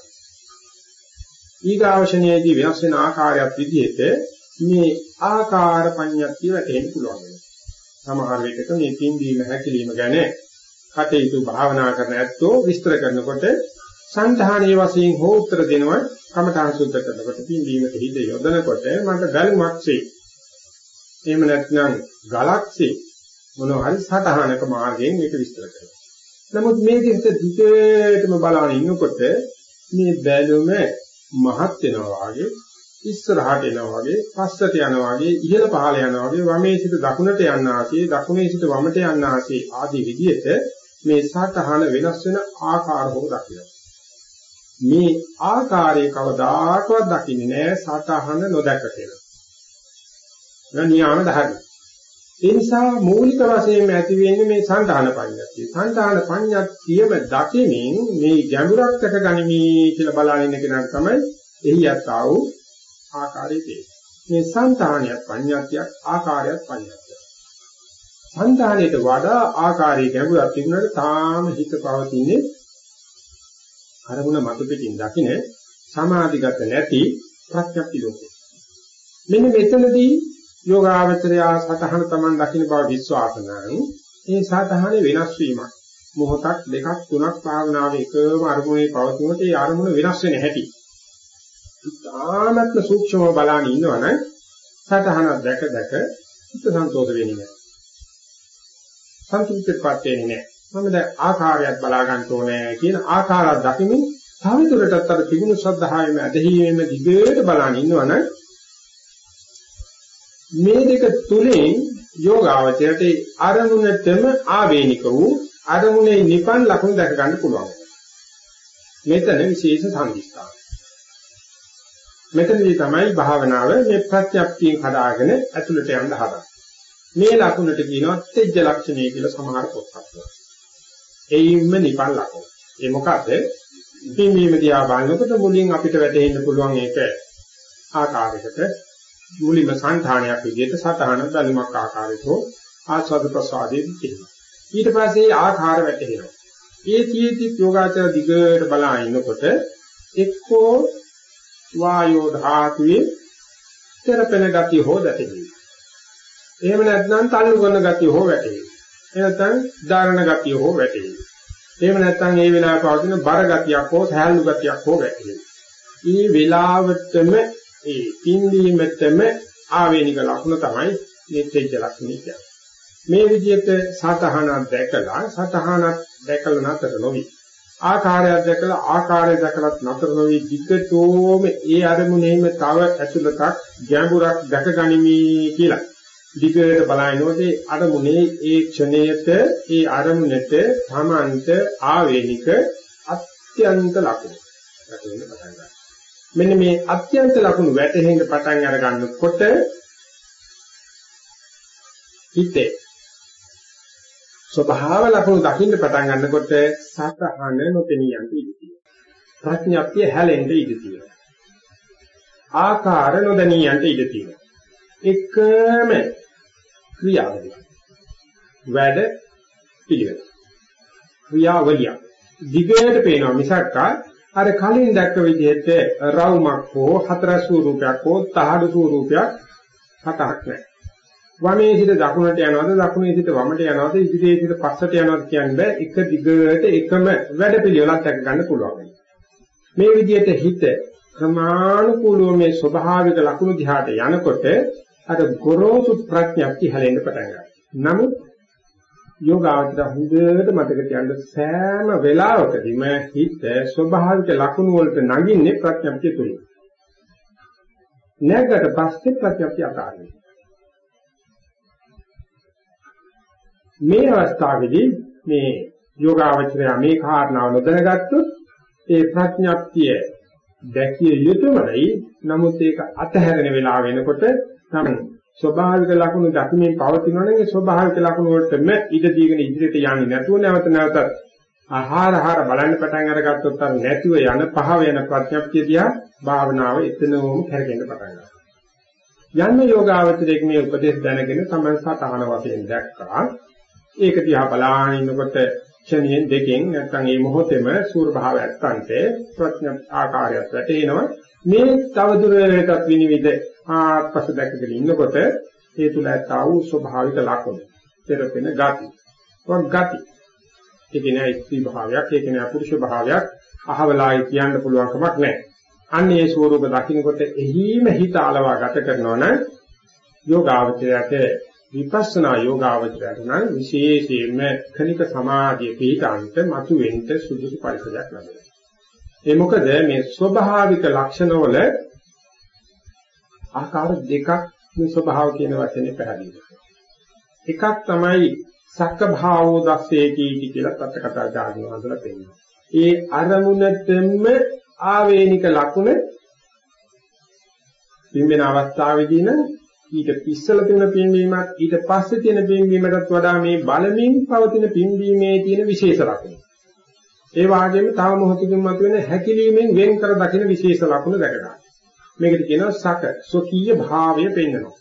ඊගාවශනයේදී වෙනස් වෙන ආකාරයක් විදිහට මේ ආකාර පඤ්ඤාතිය වැටෙන්න පුළුවන්. සමහර විටක මේ පින්දීම හැකිලිම ගැන කටයුතු භාවනා කරන ඇත්තෝ විස්තර කරනකොට සංධානීය වශයෙන් හෝ උත්තර දෙනවා කමඨාන් සුද්ධ කරනකොට පින්දීමට හිත යොදනකොට මට ගල්මක්සේ එහෙම නැත්නම් ගලක්සේ මොනවා හරි සතහනක මාර්ගයෙන් මේක විස්තර කරනවා. නමුත් මේ දෙක දිගටම බලන ඉන්නකොට මේ බැලුම මහත් වෙනවා වගේ ඉස්සරහට එනවා වගේ පස්සට යනවා වගේ ඉහළ පහළ යනවා වගේ වමේ සිට දකුණට යන්න ආසේ දකුණේ සිට වමට යන්න ආසේ ආදී විදිහට මේ සතහන වෙනස් වෙන ආකාර හො දකිනවා මේ ආකාරයේ කවදාකවත් දකින්නේ නැහැ සතහන නොදැක කියලා. නියාම ධර්ම. ඒ නිසා මූලික වශයෙන් ඇති වෙන්නේ මේ සංධාන පඤ්ඤාතිය. සංධාන පඤ්ඤාතියම දකිමින් මේ ගැඹුරක් දැක ගනිමි කියලා බලන කෙනා තමයි එහි යතා වූ ආකාරයේ තියෙන්නේ. මේ සංධානියක් පඤ්ඤාතියක් ආකාරයක් පඤ්ඤාතියක්. සංධානයට වඩා ආකාරයේ ගැඹුරක් තිබුණාට තාම හිත පවතින්නේ අරමුණ මතු පිටින් දකින්න සමාධිගත නැති ප්‍රඥප්ති ලෝකේ. මෙන්න මෙතනදී යෝගාවචරය සතහන Taman දකින්න බව විශ්වාස කරන ඒ සතහනේ වෙනස් වීමක්. මොහොතක් දෙකක් තුනක් භාවනාවේ එකම අරමුණේ පවතිනකොට ඒ අරමුණ වෙනස් වෙන හැටි. ඉතාමත්ම සූක්ෂමව බලන ඉන්නවනම් සතහන දැක දැක හිත සන්තෝෂ වෙන්නේ නැහැ. සන්තුෂ්ටිපත් වෙන්නේ නැහැ. මම දැන් ආකාරයක් බලා ගන්න ඕනේ කියන ආකාරයක් දකිමින් තවදුරටත් අර තිබුණු ශ්‍රද්ධාවෙම ඇදහිීමෙම දිගට බලන ඉන්නවනම් මේ දෙක තුලින් යෝගාවචරයට අරමුණටම ආවේනික වූ අරමුණේ නිපන් ලක්ෂණ දැක ගන්න පුළුවන්. මෙතන විශේෂ සම්දිස්ථාන. මෙතනදී තමයි භාවනාව මේ ප්‍රත්‍යක්ෂයෙන් හදාගෙන ඇතුළට යන්න හදන්නේ. මේ ලකුණට කියනවා තෙජ්ජ ලක්ෂණය කියලා සමහර පොත්පත්වල. එයින්ම නිපන් ලකුණ. ඒ මොකද? පින්වීම දිහා බලනකොට මුලින් අපිට වැටහෙන්න පුළුවන් ඒක ආකාරයකට මුලින්ම සංධානයක් විදිහට සතහන බැලුමක් ආකාරයට ආස්වාද ප්‍රසාදයේ තියෙනවා. ඊට පස්සේ ආකාර වැටෙනවා. ඒ තියෙති යෝගාචර දිගට බලා ඉන්නකොට එක්කෝ වායෝ ධාතුවේ තෙරපෙන ගතිය හෝ දැටෙනවා. එහෙම නැත්නම් තල්ලු කරන ගතිය හෝ වැටෙනවා. එහෙම නැත්නම් ධාරණ ගතිය හෝ වැටෙනවා. එහෙම නැත්නම් ඒ වෙලාවේ පවතින බර ගතියක් හෝ සහැල්ලු ගතියක් හෝ වැටෙනවා. මේ වෙලාවටම ඒ පින්දීමෙතම ආවේනික ලක්ෂණ තමයි නිත්‍යජ ලක්ෂණ කියන්නේ. මේ විදිහට සතහනක් දැකලා සතහනක් දැකලා නැතර නොවි. ආකාරයක් දැකලා ආකාරය දැකලත් නැතර නොවි දිගටම ඒ අරමුණේම තව ඇතුළතක් ගැඹුරක් දැක ගනිමි කියලා. දිගට බලනකොට අරමුණේ ඒ ක්ෂණයට ඒ අරමුණට තමන්ට ආවේනික අත්‍යන්ත ලක්ෂණ. වැටෙන්න පටන් ගන්නවා. මෙන්න මේ අත්‍යන්ත ලක්ෂණ වැටෙන්න පටන් අර ගන්නකොට හිතේ ස්වභාව ලක්ෂණ දකින්න පටන් ගන්නකොට සතහන නොපෙනී යන ඉඳී. ප්‍රඥාප්තිය හැලෙන්න ඉඳී තියෙනවා. ආකාර නොදැනී යන ඉඳී තියෙනවා. එකම ක්‍රියාවලිය. වැඩ පිළිවෙල. ක්‍රියාවලිය. දිගට පේනවා මිසක් අර කලින් දැක්ක විදිහට රවුමක් හෝ හතර ස්වරූපයක් හෝ තහඩු ස්වරූපයක් හතක් නැහැ. වමේ සිට දකුණට යනවද දකුණේ සිට වමට යනවද ඉදිරියේ සිට පස්සට යනවද කියන්නේ බෑ එක දිගට එකම වැඩ පිළිවෙලක් දැක ගන්න පුළුවන්. මේ විදිහට හිත ක්‍රමානුකූලව මේ ස්වභාවික ලක්ෂණ දිහාට යනකොට අර ගොරෝසු ප්‍රඥප්ති හැලෙන්න පටන් ගන්නවා. නමුත් යෝගාවචර හොඳට මතක තියාගන්න සෑම වෙලාවකදීම හිත ස්වභාවික ලක්ෂණ වලට නගින්නේ ප්‍රඥප්තිය තුලින්. නැගකට පස්සේ ප්‍රඥප්තිය අතාරින්න. මේ අවස්ථාවේදී මේ යෝගාවචරය මේ කාරණාව නොදැනගත්තොත් ඒ ප්‍රඥප්තිය දැකිය යුතුමයි. නමුත් ඒක අතහැරෙන වෙලාව වෙනකොට තමයි ස්වභාවික ලක්ෂණ දකිමින් පවතිනවනේ ඒ ස්වභාවික ලක්ෂණ වලටම ඉඩ දීගෙන ඉදිරියට යන්නේ නැතුව නැවත නැවත ආහාර ආහාර බලන්න පටන් අරගත්තොත් අර නැතිව යන පහව යන ප්‍රඥප්තිය දිහා භාවනාව එතනම කරගෙන පටන් ගන්නවා. යන්න යෝගාවචරයේ මේ උපදේශ දැනගෙන තමයි සතහන වශයෙන් දැක්කා. ඒක දිහා බලාගෙන ඉන්නකොට ක්ෂණයෙන් දෙකෙන් නැත්නම් මේ මොහොතේම සූර භාවයක් තන්තේ ප්‍රඥා ආකාරයක් වැටෙනවා. මේ තවදුරටත් විනිවිද ආත්පස දැකගෙන ඉන්නකොට ඒ තුල ඇත්තා වූ ස්වභාවික ලක්ෂණ පෙරපෙන ගති. වක් ගති. ඒක නෑ ස්ත්‍රී භාවයක්, ඒක නෑ පුරුෂ භාවයක් අහවලායි කියන්න පුළුවන් කමක් නෑ. අන්න ඒ ස්වરૂප දකින්නකොට එහිම හිත අලවා ගත කරනවා නම් යෝගාවචරයට විපස්සනා යෝගාවචරයට නම් විශේෂයෙන්ම කනික සමාධිය පිටාන්ත මතුවෙන්න සුදුසු පරිසරයක් ලැබෙනවා. ඒ මොකද මේ ස්වභාවික ලක්ෂණවල ආකාර දෙකක් මේ ස්වභාව කියන වචනේ පැහැදිලි එකක් තමයි සක්ක භාවෝ දස්සේකීටි කියලා තත් කතා ගන්න හදලා පෙන්නනවා. ඒ අරමුණෙතෙම ආවේනික ලකුණ පින්වෙන අවස්ථාවේදී නම් ඊට ඉස්සල තියෙන පින්වීමත් ඊට පස්සේ තියෙන පින්වීමටත් වඩා මේ බලමින් පවතින පින්වීමේ තියෙන විශේෂ ලක්ෂණ. ඒ වගේම තව මොහොතකින් මතුවෙන හැකිලීමෙන් වෙන් කර දකින විශේෂ ලක්ෂණ දැක ගන්න. මේකට කියනවා සක සොකීය භාවය පෙන්වනවා.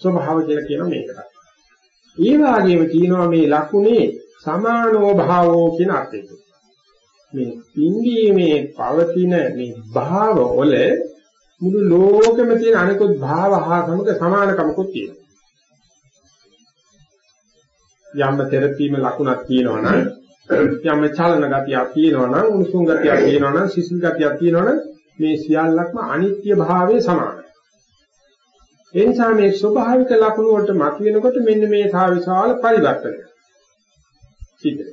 ස්වභාව කියලා කියන මේකට. ඒ වගේම කියනවා මේ ලකුණේ සමානෝ භාවෝ කියන අර්ථයක. මේ පින්දීමේ පවතින මේ භාව වල මුළු ලෝකෙම තියෙන අනිකුත් භාව හා සමග සමානකමකුත් තියෙනවා. යම් තෙරපීම ලකුණක් තියෙනවා නම් යම් චලන ගතියක් තියෙනවා නම් උණුසුම් ගතියක් තියෙනවා නම් සිසිල් ගතියක් තියෙනවා නම් මේ සියල්ලක්ම අනිත්‍ය භාවයේ සමානයි. ඒ නිසා මේ ස්වභාවික ලක්ෂණ වලට මත වෙනකොට මෙන්න මේ සා විශාල පරිවර්තනයක් සිද්ධ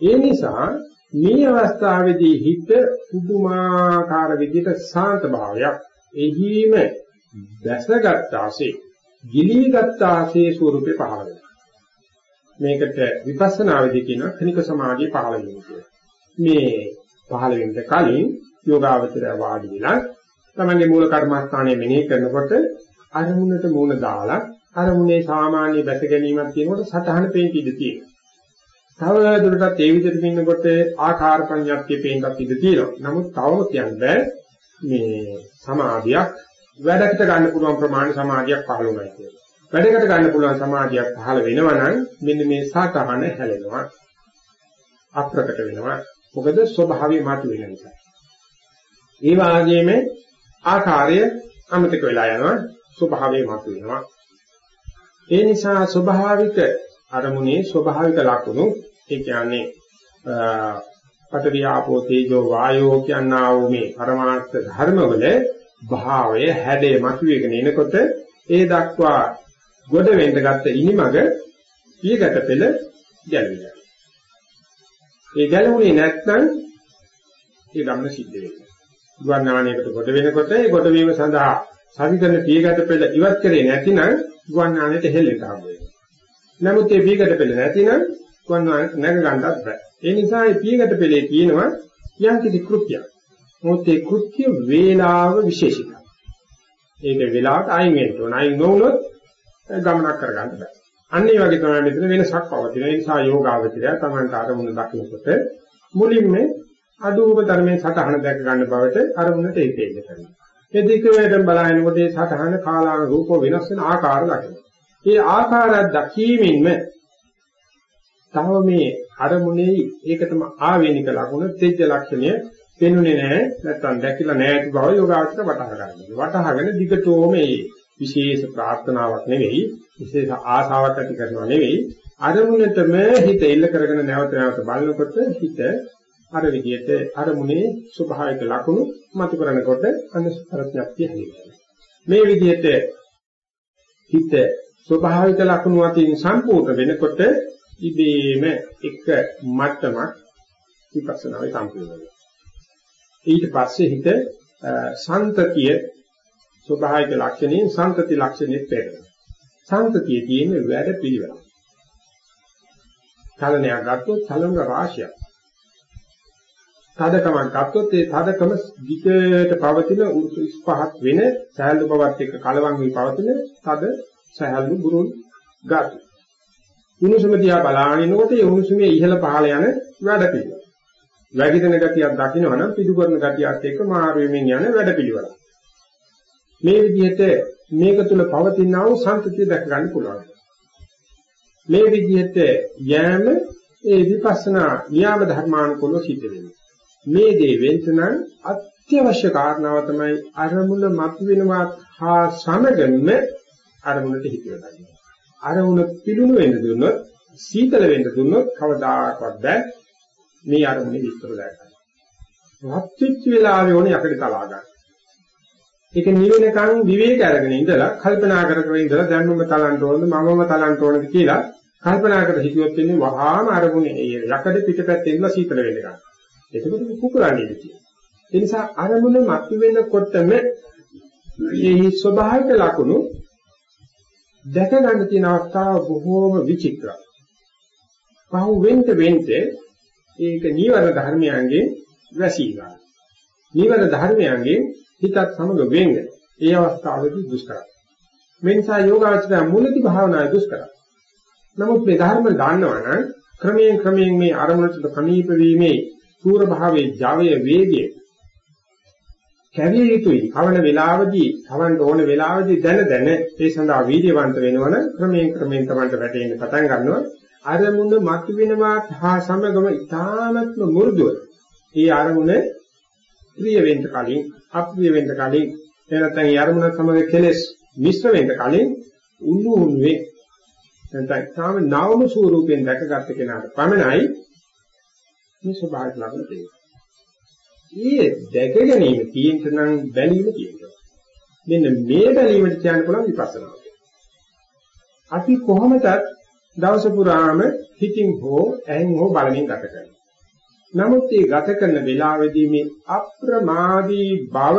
ඒ නිසා මේ අවස්ථාවේදී හිත පුදුමාකාර විදිහට සාන්ත භාවයක් එහිම දැසගත්තාසේ ගිලීගත්තාසේ ස්වරූපේ පහළ වෙනවා. මේකට විපස්සනා වෙදී කියන කනික සමාධිය පහළ වෙනවා. මේ පහළ වෙන්න කලින් යෝගාවචරය වාඩි වෙලා තමන්ගේ මූල කර්මස්ථානය මෙනෙහි කරනකොට අරමුණට මූණ දාලා අරමුණේ සාමාන්‍ය බැස ගැනීමක් තියෙනකොට සතහන පේන්න ඉඩ තියෙනවා. තව දුරටත් ඒ විදිහට ඉන්නකොට ආකාර පඤ්ඤාක්තිය පේන්නත් ඉඩ තියෙනවා. නමුත් තවම කියන්න බෑ මේ සමාධියක් වැඩකට ගන්න පුළුවන් ප්‍රමාණ සමාධියක් පහළ වුණා කියලා. වැඩකට ගන්න පුළුවන් සමාධියක් පහළ වෙනවා නම් මෙන්න මේ සතහන හැලෙනවා. අප්‍රකට වෙනවා. මොකද ස්වභාවය මත වෙන නිසා. ඒ වාගේම ආකාරය අමතක වෙලා යනවා. ස්වභාවය මත වෙනවා. ඒ නිසා ස්වභාවික අරමුණේ ස්වභාවික ලක්ෂණ ඒ කියන්නේ පඨවි ආපෝ තේජෝ වායෝ කියනා වූ මේ පරමාර්ථ ධර්මවල භාවය හැඩය මතුවේගෙන එනකොට ඒ දක්වා ගොඩ වෙන්න ගත්ත ඉනිමග පියගත පෙළ ගැලවිලා. ඒ ගැලවුනේ නැත්නම් ඒ ගමන සිද්ධ වෙනවා. ගුවන් යානයකට ගොඩ වෙනකොට ඒ ගොඩ වීම සඳහා සවිකරන පියගත පෙළ ඉවත් කරේ නැතිනම් ගුවන් යානයට හෙල්ලෙට හම්බ වෙනවා. නමුත් මේ පියගත පෙළ නැතිනම් ගුවන් නැග ගන්නත් බෑ. ඒ නිසා මේ පියගත පෙළේ කියනවා යම් කිසි කෘත්‍යයක්. මොකද ඒ කෘත්‍ය වේලාව විශේෂිතයි. ඒක වෙලාවට අයින් වෙන්න ඕන. අයින් නොවුනොත් ගමනක් කරගන්න බෑ. අන්න ඒ වගේ තමයි මෙතන වෙනසක් පවතින. ඒ නිසා යෝගාවචරය තමන්ට අරමුණ දකිනකොට මුලින්ම අදූප ධර්මයේ සටහන දැක ගන්න බවට අරමුණට ඒකෙන්න කරනවා. මේ දෙක වේදම් බලනකොට මේ සටහන කාලානුරූපව වෙනස් වෙන ආකාර දකිනවා. මේ ආකාරය දකීමෙන්ම තව මේ අරමුණේ ඒකටම ආවේනික ලක්ෂණ තෙජ්ජ ලක්ෂණය පෙන්ුනේ නැහැ නැත්නම් දැකිලා නැහැ ඇති බව යෝගාවචර වටහා ගන්නවා. වටහාගෙන දිගටම මේ විශේෂ ප්‍රාර්ථනාවක් නෙවෙයි විශේෂ ආසාවක් ඇති කරනවා නෙවෙයි අරමුණටම හිත එල්ල කරගෙන නැවත නැවත බලනකොට හිත අර විදිහට අරමුණේ ස්වභාවික ලක්ෂණ මතු කරනකොට අනුස්පරඥප්තිය හැදෙනවා. මේ විදිහට හිත ස්වභාවික ලක්ෂණ අතින් සම්පූර්ණ වෙනකොට ඉබේම එක මට්ටමක් විපස්සනාවේ සම්පූර්ණ වෙනවා. ඊට පස්සේ හිත සන්තතිය ස්වභාවික ලක්ෂණයෙන් සන්තති ලක්ෂණයට පෙරෙනවා. සන්තතිය කියන්නේ වැඩ පිළිවෙල. චලනයක් ගත්තොත් චලන රාශියක්. තදකමක් ගත්තොත් ඒ තදකම විකයට පවතින උස්පහත් වෙන සහැල්ලු බවත් එක්ක කලවම් වී පවතින තද සහැල්ලු බුරුල් ගති. උණුසුම දිහා බලාගෙනනකොට ඒ උණුසුමේ ඉහළ පහළ යන වැඩ පිළිවෙල. වැగిදෙන ගතියක් දකින්නවනම් පිටු කරන ගතියත් එක්ක මාරු වෙමින් යන වැඩ පිළිවෙල. මේ විදිහට මේක තුල පවතිනා වූ සංතතිය දැක ගන්න පුළුවන්. මේ විදිහට යෑම ඒ විපස්සනා න්‍යාම ධර්මානුකූලව සිද්ධ වෙනවා. මේ දේ වෙන්සනම් අත්‍යවශ්‍ය කාරණාව තමයි අරමුණ මතුවෙනවා හා සමගම අරමුණට හිත යොදන්නේ. අරමුණ පිළුණු වෙන්න දුන්නොත් සීතල වෙන්න දුන්නොත් කවදාකවත් බෑ මේ අරමුණේ විස්තර දැක්කම. රත් වෙච්ච වෙලාවේ ඕනේ යකඩ තලා ගන්න. ඒක නිවෙනකන් විවේක අරගෙන ඉඳලා කල්පනා කර කර ඉඳලා දැන් මම තලන්න ඕනද මමම තලන්න ඕනද කියලා කල්පනා කර හිතුවොත් වෙන්නේ වහාම අරමුණේ යකඩ පිටපැත්තේ ඉඳලා සීතල වෙන්න ගන්න. එතකොට කුකුරන්නේ ඉතියි. ඒ නිසා අරමුණ මතු වෙනකොටම මේ ස්වභාවික ලක්ෂණ දැක ගන්න තියෙන අවස්ථාව බොහෝම විචිත්‍රයි. පහු වෙන්න වෙන්න ඒක නීවර ධර්මයන්ගේ වැසීලා. නීවර ධර්මයන්ගේ හිතත් සමග වෙන්නේ. ඒ අවස්ථාවේදී දුෂ්කරයි. මේ නිසා යෝගාචරය මූලික භාවනාවේ දුෂ්කරයි. නමුත් මේ ධර්ම දන්නවනම් ක්‍රමයෙන් ක්‍රමයෙන් මේ අරමුණට සමීප වීමේ සූර භාවයේ ජවය වේගය කැවිය යුතුයි. කවන වේලාවදී, කවන්න ඕන වේලාවදී දැන දැන ඒ සඳහා වීර්යවන්ත වෙනවන ක්‍රමයෙන් ක්‍රමයෙන් Tamanට වැටෙන්න පටන් ගන්නවා. අරමුණ මතුවෙනවා හා සමගම ඊ타නත්ම මු르දුව. ඒ අරමුණ ප්‍රිය වෙන්න කලින්, අප්‍රිය වෙන්න කලින්, එනතන් ඒ අරමුණ සමග කෙලස් මිශ්‍ර වෙන්න කලින් උණු උණුවේ නැත්නම් තාම නාම ස්වරූපයෙන් දැකගත්ත කෙනාට පමණයි මේ ස්වභාවය ලබන දෙන්නේ. ඒ දැක ගැනීම තියෙන්න නම් බැලීම තියෙනවා. මෙන්න මේ බැලීමට කියන්න පුළුවන් විපස්සනා. අපි කොහොමදත් දවස පුරාම හිතින් හෝ ඇහෙන් හෝ බලමින් ගත කරනවා. නමුත් මේ ගත කරන වෙලාවේදී මේ අප්‍රමාදී බව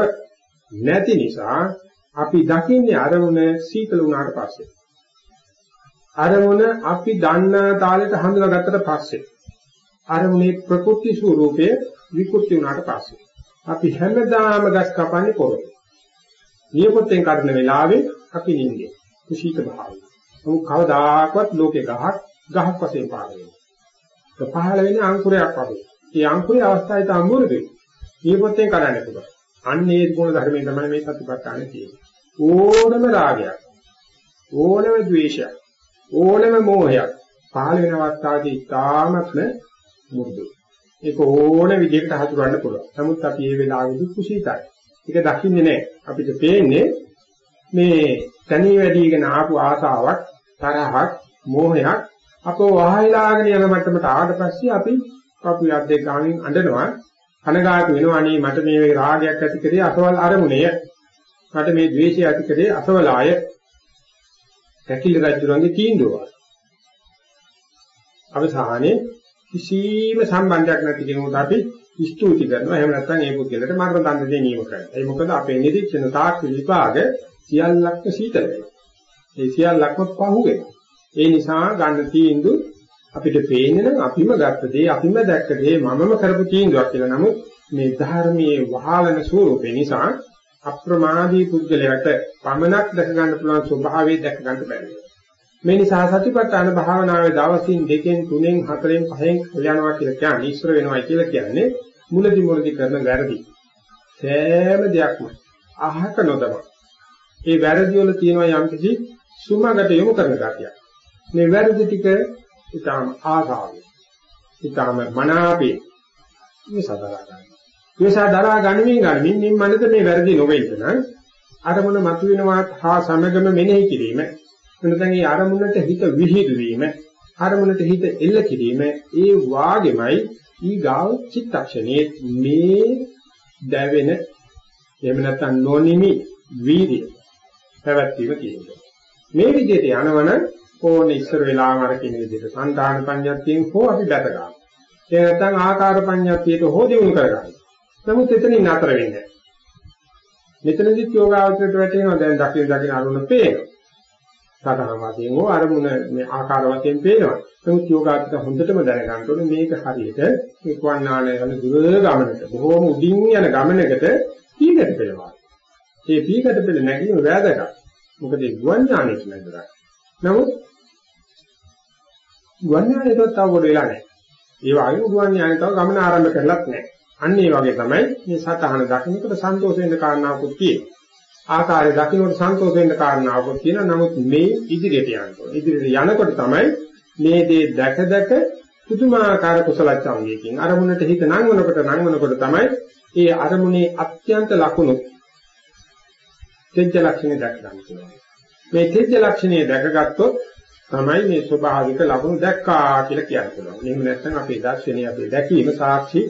නැති නිසා අපි දකින්නේ අරමුණ සීතල වුණාට පස්සේ. අරමුණ අපි දන්නා තාලෙට හඳුනාගත්තට පස්සේ. අරමුණේ ප්‍රකෘති ස්වરૂපය විකෘති වුණාට පස්සේ. අපි හැමදාම ගස් කපන්නේ පොරොත්. නියපොත්තෙන් කඩන වෙලාවේ අපි නින්නේ. කුසීත භාවය. නමුත් කවදාකවත් ලෝකේ ගහක් ගහක් වශයෙන් පහළ වෙන්නේ. ඒ පහළ වෙන්නේ අංකුරයක් වගේ. මේ අංකුරේ අවස්ථාවේ තම මුරුදුයි. නියපොත්තෙන් කඩන්න පුළුවන්. අන්නේ ගුණ ධර්මයෙන් තමයි මේ සතිපට්ඨානෙ තියෙන්නේ. ඕනම රාගයක්, ඕනම ද්වේෂයක්, ඕනම මෝහයක් පහළ වෙන අවස්ථාවේදී තාමත්ම මුරුදුයි. ඒක ඕන විදිහකට හසුරවන්න පුළුවන්. නමුත් අපි මේ වෙලාවේදී කුසීතයි. ඒක දකින්නේ නැහැ. අපිට පේන්නේ මේ තනිය වැඩිගෙන ආපු ආසාවක්, තරහක්, මෝහයක් අපෝ වහයලාගෙන යන මට්ටමට ආවට පස්සේ අපි කපු යද්දේ ගාමින් අඬනවා. කනගාටු වෙනවා අනේ මට මේ රාගයක් ඇති කරේ අසවල් අරමුණය. මට මේ ද්වේෂය ඇති කරේ අසවල් ආය. කැකිලි රජුරන්ගේ තීන්දුව. අවසානයේ කිසිම සම්බන්ධයක් නැති කෙනෙකුට අපි ස්තුති කරනවා. එහෙම නැත්නම් ඒ පුද්ගලට මරණ දඬ දෙන නියම කරනවා. ඒ මොකද අපේ නිරීක්ෂණ තාක් විපාක සියල්ලක්ම සීතල වෙනවා. ඒ සියල්ලක්ම පහු වෙනවා. ඒ නිසා ගන්න තීන්දු අපිට පේන්නේ නම් අපිම ගත්ත දේ අපිම දැක්ක දේ මමම කරපු තීන්දුවක් කියලා. නමුත් මේ ධර්මයේ වහලන ස්වરૂපේ නිසා අප්‍රමාදී පුද්ගලයාට පමනක් දැක ගන්න පුළුවන් ස්වභාවය දැක ගන්න බැහැ. මේ නිසා සතිපට්ඨාන භාවනාවේ දවසින් දෙකෙන් තුනෙන් හතරෙන් පහෙන් යනවා කියලා කියන්නේ ඉස්සර වෙනවා කියලා කියන්නේ මුලදි මුලදි කරන වැරදි. සෑම දෙයක්ම අහක නොදම. ඒ වැරදි වල තියෙනවා යම්කිසි සුමගට යොමු කරන ගතියක්. මේ වැරදි ටික ඊටාම ආසාවෙන් ඊටාම මනාපේ මේ සදරා ගන්න. ඒසා දරා ගනිමින් ගනිමින් මින් මනස මේ වැරදි නොවෙන්න නම් අරමුණ මතුවෙනවා හා සමගම මෙනෙහි කිරීම එනතන් ඒ අරමුණට හිත විහිදු වීම අරමුණට හිත එල්ල කිරීම ඒ වාගෙමයි ඊ ගාව චිත්තක්ෂණයේ මේ දැවෙන එහෙම නැත්නම් නොනිමි වීර්ය පැවැත්වීම කියන්නේ මේ විදිහට යනවන ඕන ඉස්සර වෙලාම අර කියන විදිහට සංධාන පඤ්ඤාතියෙන් හෝ අපි බැස ගන්නවා ඒ නැත්නම් ආකාර පඤ්ඤාතියට හෝ දිනු කරගන්නවා නමුත් එතනින් නතර වෙන්නේ මෙතනදිත් යෝගාවචරයට වැටෙනවා දැන් දකින දකින අරුණ පේනවා. සතහන වශයෙන් හෝ අරමුණ මේ ආකාර වශයෙන් පේනවා. නමුත් යෝගාර්ථය හොඳටම දැනගන්න ඕනේ මේක හරියට මේ කුවන්නාන යන දුර ගමනක බොහෝම උඩින් යන ගමනකට පීකට පෙළවා. මේ පීකට පෙළ නැගීම වැදගත්. මොකද ඒ ගුවන් ඥානය කියන්නේ. නමුත් ගුවන් ඥානයටත් තව කොට වෙලා නැහැ. ඒ වගේම ගුවන් ඥානය තව ගමන ආරම්භ කරලත් නැහැ. අන්න ඒ වගේ තමයි මේ සතහන දකින්නකොට සන්තෝෂ වෙන්න කාරණාවකුත් තියෙන්නේ. ආකාරය දකින්නට සන්තෝෂ වෙන්න කාරණාවක් තියෙනවා. නමුත් මේ ඉදිරියට යන්න ඕනේ. ඉදිරියට යනකොට තමයි මේ දේ දැක දැක පුදුමාකාර කුසල ඡන්දයකින් අරමුණට හිත නංවනකොට නංවනකොට තමයි ඒ අරමුණේ අත්‍යන්ත ලකුණු තෙජ්ජ ලක්ෂණය දැක ගන්න පුළුවන්. මේ තෙජ්ජ ලක්ෂණය දැකගත්තොත් තමයි මේ ස්වභාවික ලකුණු දැක්කා කියලා කියන්න පුළුවන්. එහෙම නැත්නම් අපේ දර්ශනීය අපේ දැකීම සාක්ෂි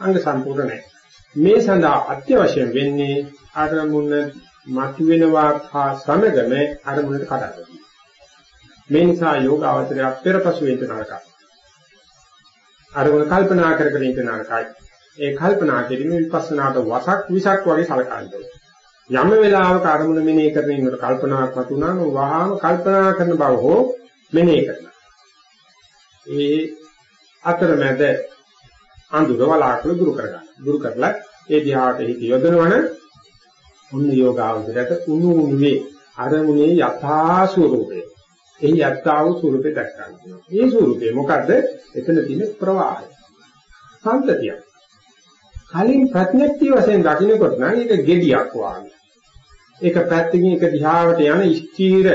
අංග සම්පූර්ණ නැහැ. මේ සඳහා අත්‍යවශ්‍ය වෙන්නේ අරමුණ මතුවෙනවා හා සමගම අරමුණට කඩනවා. මේ නිසා යෝග අවතරය පෙරපසු වෙන්න නරකයි. අරමුණ කල්පනා කර කර ඉන්න නරකයි. ඒ කල්පනා කිරීම විපස්සනාට වසක් විසක් වගේ සලකන්නේ. යම් වෙලාවක අරමුණ මෙනෙහි කරගෙන ඉන්නකොට කල්පනාවක් වතුනා නම් වහාම කල්පනා කරන බව හෝ මෙනෙහි කරනවා. ඒ අතරමැද අඳුර වලාකුළු දුරු කරගන්න. දුරු කරලා ඒ දිහාට හිත යොදනවනේ ඔන්න යෝගාවචරයට උණු උණුවේ අරමුණේ යථා ස්වરૂපය. ඒ යථා වූ ස්වરૂපේ දක්වන්න කියනවා. ඒ ස්වરૂපේ මොකද්ද? එතන තියෙන ප්‍රවාහය. සංතතිය. කලින් ප්‍රඥප්ති වශයෙන් දකින්නකොට නම් ඒක gediyak වාගේ. ඒක පැත්තකින් එක දිහාවට යන ස්ථීර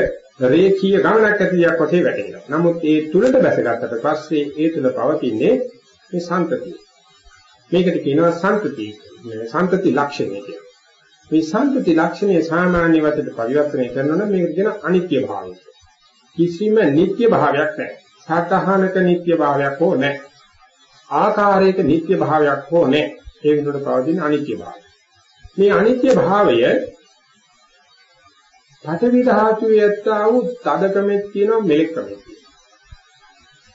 රේඛීය ගමනක් ඇතියක් වශයෙන් වැටෙනවා. නමුත් ඒ තුලට බැසගත්තට පස්සේ ඒ තුල පවතින්නේ මේ සංතතිය. මේකට කියනවා සංතතිය. සංතති ලක්ෂණය කියලා. මේ සංතති ලක්ෂණය සාමාන්‍ය වතට පරිවර්තනය කරනවා නම් මේකට කියන අනිත්‍ය භාවය. කිසිම නිට්ටය භාවයක් නැහැ. සතහනක නිට්ටය භාවයක් හෝ නැහැ. ආකාරයක නිට්ටය භාවයක් හෝ නැහැ. ඒ විදිහට පවතින අනිත්‍ය භාවය. මේ අනිත්‍ය භාවය පඨවි ධාතුවේ ඇත්තා වූ තදකමෙත් තියෙනවා මෙලෙක්කමෙත් තියෙනවා.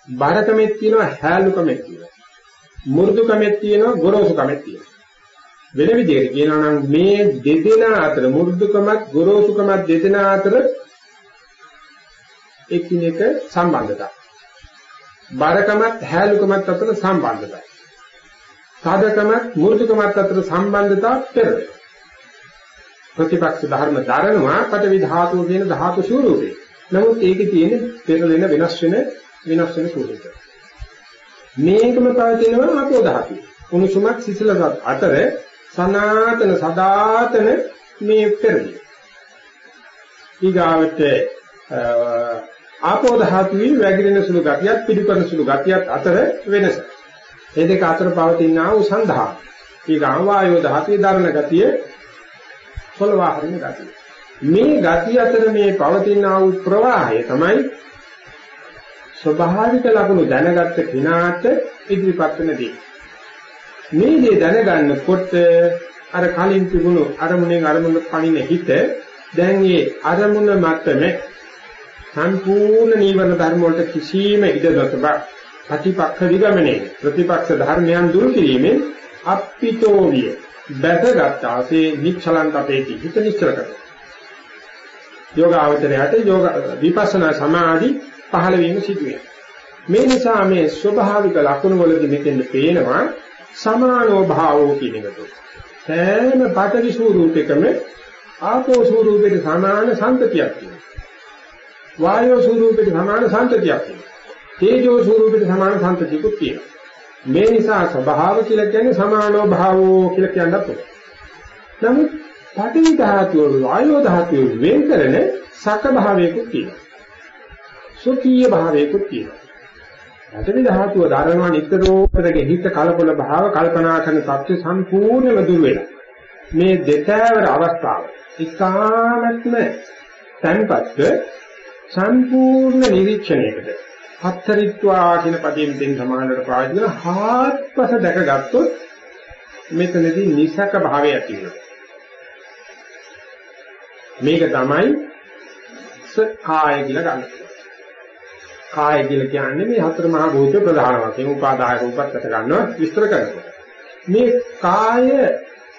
බරකමෙත් තියෙනවා හැලුකමෙත් තියෙනවා. මෘදුකමෙත් තියෙනවා ගොරෝසුකමෙත් තියෙනවා. වෙන විදිහට කියනවා නම් මේ දෙදෙනා අතර මෘදුකමත් ගොරෝසුකමත් දෙදෙනා අතර එකිනෙක සම්බන්ධතාවය. බරකමත් හැලුකමත් අතර සම්බන්ධතාවය. සාධකමත් මෘදුකමත් අතර සම්බන්ධතාව පෙරේ. ප්‍රතිපක්ෂ ධර්ම ධර්මවා පටවි ධාතුව කියන ධාතු ස්වරූපේ. නමුත් ඒකේ තියෙන පෙරලෙන වෙනස් වෙන වෙනස් වෙන ස්වරූපය. මේකම පවතිනවා අපෝ ධාතුව. උණුසුමත් සිසිලසත් අතර සනාතන සදාතන මේ පෙරලි. ඊගාවට ආපෝ ධාතුවේ වැగిරෙන සුළු ගතියක් පිළිකරන සුළු ගතියක් අතර වෙනස. මේ දෙක අතර පවතිනා වූ සන්ධා. ඊගාව වායෝ ධාතුවේ ධර්ම ගතිය පොළවා හරින ගතිය. මේ ගතිය අතර මේ පවතින ආ වූ ප්‍රවාහය තමයි ස්වභාවික ලක්ෂණ දැනගත්ත කෙනාට ඉදිරිපත් වෙන දේ. මේ දේ දැනගන්නකොට අර කලින් තිබුණු අරමුණෙන් අරමුණට පණින හිත දැන් මේ අරමුණ මතම සම්පූර්ණ නීවරණ ධර්ම වලට කිසිම ඉඩ නොතබ ප්‍රතිපක්ෂ විගමනයේ ප්‍රතිපක්ෂ ධර්මයන් දුරු කිරීමෙන් අප්පිතෝවිය බැසගත් ආසේ නික්ෂලන්ත අපේටි හිත නිශ්චල කරනවා. යෝගාවචරයට යෝග විපස්සනා සමාධි පහළ වීම සිදු වෙනවා. මේ නිසා මේ ස්වභාවික ලක්ෂණ වලදී මෙතෙන්ද පේනවා සමානෝ භාවෝ කියන එකට. සෑම පටවි ස්වරූපයකම ආපෝ ස්වරූපයට සමාන සංතතියක් තියෙනවා. වායෝ ස්වරූපයට සමාන සංතතියක් තියෙනවා. තේජෝ ස්වරූපයට සමාන සංතතියකුත් තියෙනවා. මේ නිසා ස්වභාව කියලා කියන්නේ සමානෝ භාවෝ කියලා කියන්නත් පුළුවන්. නමුත් පඨවි ධාතුව වායෝ ධාතුව වෙන් කරන සක භාවයකුත් තියෙනවා. සුඛීය භාවයකුත් තියෙනවා. පඨවි ධාතුව ධර්මවා නිතරම හිත කලබල භාව කල්පනා කරන තත්ත්ව සම්පූර්ණයෙන්ම දුර වෙනවා. මේ දෙතෑවර අවස්ථාව ඉකාමත්ම තන්පත්ව සම්පූර්ණ නිරීක්ෂණයකට හත්තරිත්වා කියන පදයෙන් දෙන්න සමානකට පාවිච්චි කරන හාත්පස දැකගත්තොත් මෙතනදී නිසක භාවය ඇති වෙනවා. මේක තමයි කාය කියලා ගන්න. කාය කියලා කියන්නේ මේ හතර මහා භූත ප්‍රධාන වශයෙන් උපාදාය රූපත් ගන්නවා විස්තර කරනකොට. මේ කාය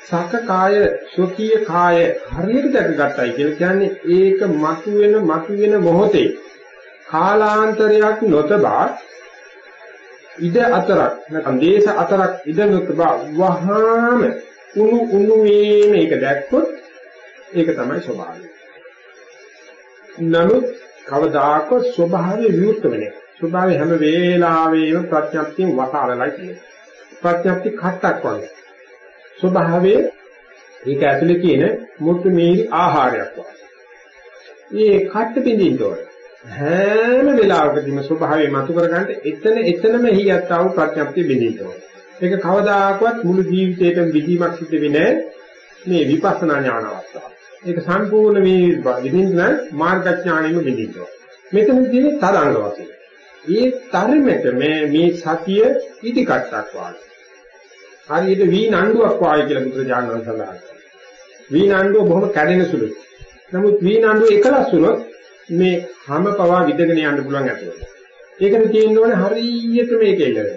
සක කාය සුඛීය කාය හරියට දැකගත්තයි කියලා කියන්නේ ඒක මතුවෙන මතුවෙන මොහොතේ කාලාන්තරයක් නොතබා ඉද අතරක් නැත්නම් දේශ අතරක් ඉද නොතබා වහාම උණු උණු මේක දැක්කොත් ඒක තමයි ස්වභාවය. නමුත් කවදාකවත් ස්වභාවය විවෘත වෙන්නේ. ස්වභාවය හැම වෙලාවෙම ප්‍රත්‍යක්ෂයෙන් වතාලලා තියෙනවා. ප්‍රත්‍යක්ෂ කට්ටක් වගේ. ස්වභාවයේ ඒක ඇතුලේ තියෙන මුත්තු මේරි ආහාරයක් වගේ. මේ කට්ට පිඳින්න ඕනේ. හැම වෙලාවකදීම ස්වභාවය මතු කරගන්න එතන එතනම හියත් ආව ප්‍රඥප්තිය බෙදීනවා. ඒක කවදාකවත් මුළු ජීවිතේටම විදීමක් සිද්ධ වෙන්නේ මේ විපස්සනා ඥාන අවස්ථාව. ඒක සම්පූර්ණ මේ විදින්න මාර්ගඥාණයෙම බෙදීනවා. මෙතන තියෙන්නේ තරංග වශයෙන්. මේ තරමෙට මේ මේ සතිය ඉදි කට්ටක් වාගේ. හරියට වී නණ්ඩුවක් වාගේ කියලා බුදුරජාණන් වහන්සේ සඳහන් කරනවා. වී නණ්ඩුව බොහොම කැඩෙන සුළුයි. නමුත් වී නණ්ඩුව එකලස් වුණොත් මේ හැම පවා විදගෙන යන්න පුළුවන් ඇතුළට. ඒකද තියෙන්න ඕනේ හරියට මේක ඉල්ලගන්න.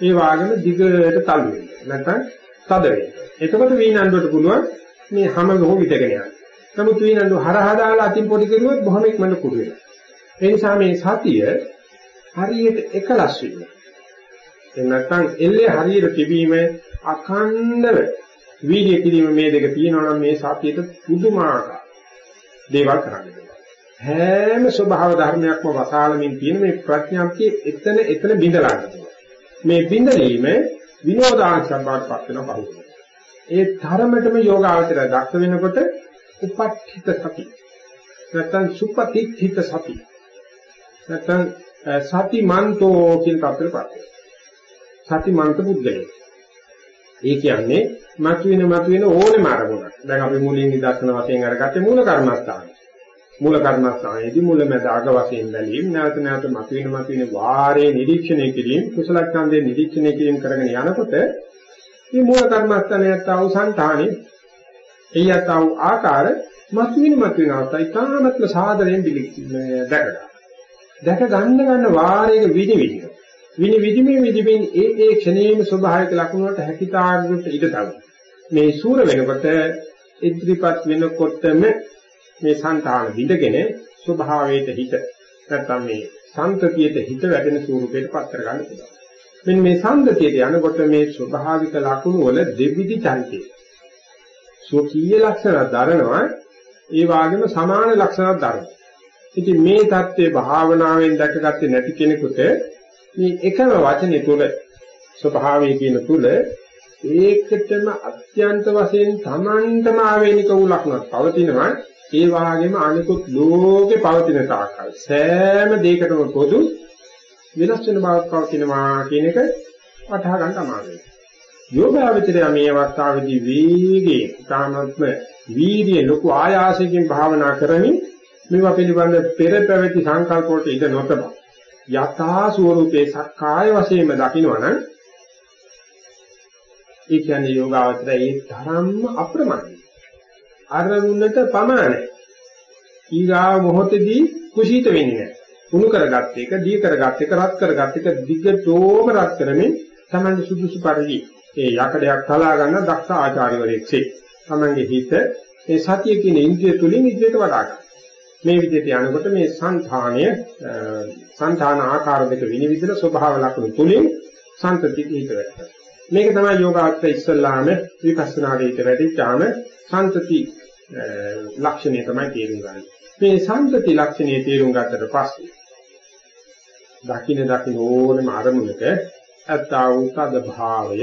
ඒ වාගෙම දිගට තල්ලු වෙන්න. නැත්නම් තද වෙන්න. එතකොට වීනන්දුවට පුළුවන් මේ හැම ගොහ විදගෙන යන්න. නමුත් වීනන්දු හරහා දාලා අතින් පොඩි කරුවොත් බොහොම ඉක්මනට කුඩු වෙනවා. ඒ නිසා මේ සතිය හරියට එකලස් වෙන්න. එහෙනම් නැත්නම් එල්ලේ හරියට තිබීම අඛණ්ඩව වීර්ය කිරීම මේ දෙක තියෙනවා නම් මේ සතියට පුදුමාකාර දේවල් කරන්න හැම ස්වභාව ධර්මයක්ම වසාලමින් තියෙන මේ ප්‍රඥාප්තිය එතන එතන බිඳලා මේ බිඳලීම විනෝදාංශයක් බවට පත් වෙනවා පහුවෙනවා. ඒ තරමටම යෝගාවචරය දක්ෂ වෙනකොට උපට්ඨිත සති. නැත්නම් සුපතිත්ථිත සති. නැත්නම් සතිමන්තෝ කියන කතරපත් වෙනවා. සතිමන්ත පුද්ගලයා. ඒ කියන්නේ මතුවෙන මතුවෙන ඕනෙම අරමුණක්. දැන් අපි මුලින් නිදර්ශන වශයෙන් අරගත්තේ මූල කර්මස්ථානය. මූල කර්මස්ථානයේදී මුලමෙද අග වශයෙන් බැලීම නැවත නැවත මතුවෙන මතුවෙන වාරේ නිරීක්ෂණය කිරීම කුසල ඡන්දේ නිරීක්ෂණය කිරීම කරගෙන යනකොට මේ මූල කර්මස්ථානයත් ආව සංතානෙ එයත් ආව ආකාර මතුවෙන මතුවෙන අවස්ථයි තාමත්ම සාදරයෙන් දැක ගන්න. දැක ගන්න ගන්න වාරයක විනිවිදින. විනිවිදිමේ විදිමින් ඒ ඒ ක්ෂණයේම ස්වභාවික ලක්ෂණ වලට හැකිතාරුට ඉඩ තබන. මේ සූර වෙනකොට ඉදිරිපත් වෙනකොටම මේ సంతාන විඳගෙන ස්වභාවයට හිත නැත්තම් මේ සංතතියට හිත වැඩෙන ස්වරූපයට පත් කරගන්න පුළුවන්. මෙන්න මේ සංතතියට යනකොට මේ ස්වභාවික ලක්ෂණ වල දෙවිදි චරිතය. සෝකීය ලක්ෂණ දරනවා ඒ වගේම සමාන ලක්ෂණක් දරනවා. ඉතින් මේ தත්ත්වයේ භාවනාවෙන් දැකගත්තේ නැති කෙනෙකුට මේ එකම වචනේ තුල ස්වභාවය කියන තුල ඒකටම අත්‍යන්ත වශයෙන් Tamanටම ආවේනික වූ ලක්ෂණක් පවතිනවා ඒ වාගේම අනිකුත් ලෝකේ පවතින තාක්කල් සෑම දෙයකටම පොදු වෙනස් වෙන බවක් පවතිනවා කියන එක වටහා ගන්න අමාරුයි. යෝගාවචරය මේ අවස්ථාවේදී වේගයෙන් තාමත්ම වීර්ය ලොකු ආයාසයෙන් භාවනා කරමින් මේවා පිළිබඳ පෙර පැවති සංකල්ප වලට ඉඳ නොතබ යථා ස්වરૂපේ සක්කාය වශයෙන්ම දකින්නවනම් ඒ කියන්නේ යෝගාවචරය ඒ තරම්ම අප්‍රමාණයි. අරමුණට පමාණයි. ඊගාව මොහොතේදී කුසීත වෙන්නේ නැහැ. උණු කරගත්ත එක, දී කරගත්ත එක, රත් කරගත්ත එක දිගටම රත් කරමින් තමයි සුදුසු පරිදි ඒ යකඩයක් තලා ගන්න දක්ෂ ආචාර්යවරයෙක් සේ. තමන්ගේ හිත මේ සතිය කියන ඉන්ද්‍රිය තුලින් ඉන්ද්‍රියට වඩා ගන්න. මේ විදිහට යනකොට මේ సంతාණය సంతාන ආකාර දෙක විනිවිදන ස්වභාව ලක්ෂණ තුලින් සංතති හිත වෙනවා. මේක තමයි යෝගාර්ථය ඉස්සල්ලාම විපස්සනාගේ හිත වැඩිචාම සංතති ලක්ෂණය තමයි තේරුම් ගන්න. මේ සංතති ලක්ෂණය තේරුම් ගත්තට පස්සේ දකින්න දකින්න ඕනම අරමුණක අත්තා වූ තද භාවය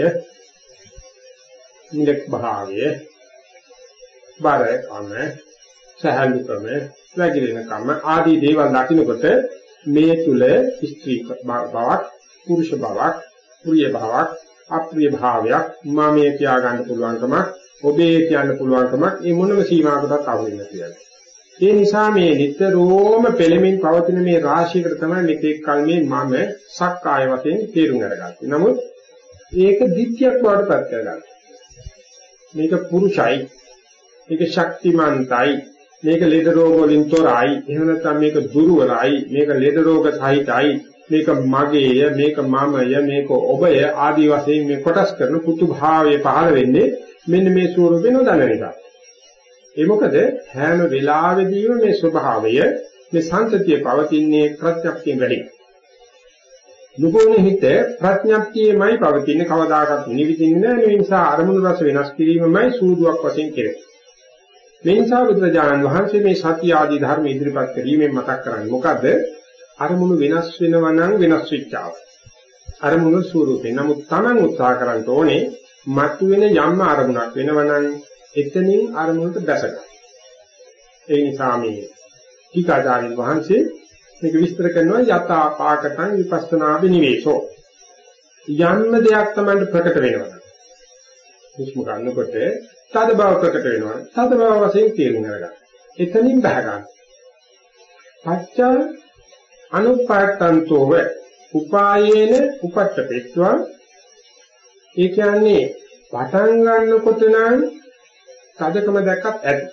නිරක් භාවය බර කම සහල්කම වැగిරෙන කම ආදී දේවල් දකින්නකොට මේ තුල ස්ත්‍රී බවක් පුරුෂ බවක් ප්‍රිය බවක් අප්‍රිය භාවයක් මමයේ කියා ගන්න පුළුවන්කමක් ඔබේ කියන්න පුළුවන්කමක් මේ මොනම සීමාවකටත් අහු වෙන්නේ නැහැ. ඒ නිසා මේ නිතරම පෙළෙමින් පවතින මේ රාශියකට තමයි මෙතෙක් කල මේ මම සක්කාය වශයෙන් තේරුම් අරගත්තේ. නමුත් ඒක දිට්ඨියක් බවට පත් කරගන්න. මේක පුරුෂයි. මේක ශක්තිමන්තයි. මේක ලෙඩ රෝග වලින් තොරයි. එහෙම නැත්නම් මේක දුර්වලයි. මේක ලෙඩ රෝග සහිතයි. මේක මගේය, මේක මමය, මේක ඔබය ආදී වශයෙන් මේ කොටස් කරන පුතු භාවයේ පහළ වෙන්නේ මෙන්න මේ ස්වරූපේ නොදැන නිසා. ඒ මොකද හැම වෙලාවෙදීම මේ ස්වභාවය මේ සංතතිය පවතින්නේ ප්‍රත්‍යක්ෂයෙන් වැඩි. නුගෝණ හිත ප්‍රඥප්තියමයි පවතින්නේ කවදාකවත් නිවිදින්නේ නැහැ. ඒ නිසා අරමුණු රස වෙනස් කිරීමමයි සූදුවක් වශයෙන් කෙරේ. මේ නිසා බුදුරජාණන් වහන්සේ මේ සත්‍ය ආදී ධර්ම ඉදිරිපත් කිරීමෙන් මතක් කරන්නේ මොකද? අරමුණු වෙනස් වෙනවා නම් වෙනස් වෙච්චාව. අරමුණු ස්වරූපේ. නමුත් Taman උත්සාහ කරන්න ඕනේ මතුවෙන යම් අරමුණක් වෙනවනම් එතනින් අරමුණට දැස ගන්න. ඒ නිසා මේ ටිකාචාර්ය වහන්සේ මේක විස්තර කරනවා යතා පාකටං විපස්සනා විනිවේෂෝ. යන්න දෙයක් තමයි ප්‍රකට වෙනවා. හුස්ම ගන්නකොට තද බව ප්‍රකට වෙනවා. තද බව වශයෙන් තේරුම් ගන්න. එතනින් බහ ගන්න. පච්චා අනුපාතන්තෝව උපායේන උපට්ඨපෙත්වා ඒ කියන්නේ පටන් ගන්නකොට නම් තදකම දැක්කත් ඇති.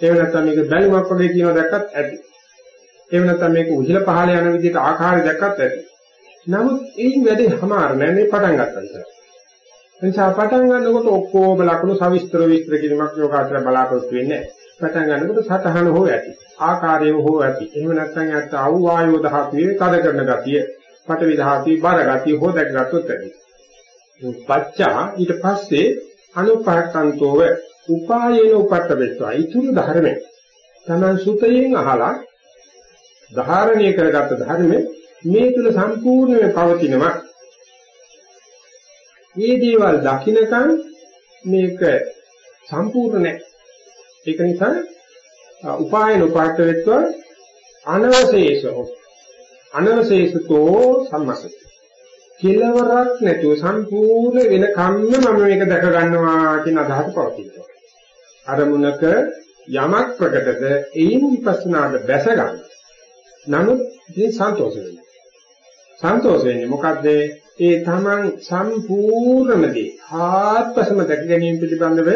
එහෙම නැත්නම් මේක බැලුමක් වගේ කියනවා දැක්කත් ඇති. එහෙම නැත්නම් මේක උහිල පහළ යන විදිහට ආකාරය දැක්කත් ඇති. නමුත් ඒන් වැඩි හමාර නෑ මේ පටන් ගන්න නිසා. එනිසා පටන් ගන්නකොට ඔක්කොම ලකුණු සවිස්තර විස්තර කිරීමක් යෝගාචර බලාපොරොත්තු වෙන්නේ නැහැ. පටන් ගන්නකොට සතහන හෝ ඇති. ආකාරය හෝ ඇති. එහෙම නැත්නම් ඇත්ත අවවායෝ ධාතුවේ තද කරන ගතිය, පටවි ධාතුවේ බර ගතිය හෝ දැක්ගත්තොත් ඇති. පච්චා ඊට පස්සේ අනුපාතන්තෝව උපායේන උපට්ඨවෙත්වා ඊතුරු ධර්මයේ තමන් සුතයෙන් අහලා ධාරණය කරගත්ත ධර්මයේ මේ තුල සම්පූර්ණයෙන් පවතිනවා මේ දේවල් දකින්නකන් මේක සම්පූර්ණ නැහැ. ඒක නිසා උපායන උපාටවෙත්ව අනවශේෂෝ අනවශේෂතෝ සම්මසති. කෙලවරක් නැතුව සම්පූර්ණ වෙන කම්ම මම මේක දැක ගන්නවා කියන අදහස පවතිනවා. අරමුණක යමක් ප්‍රකටද එයින් විපස්සනාට බැස ගන්න. නමුත් ඉතින් සන්තෝෂ වෙනවා. සන්තෝෂ වෙන්නේ මොකද්ද? ඒ තමන් සම්පූර්ණමදී ආත්මසම දැක ගැනීම පිළිබඳව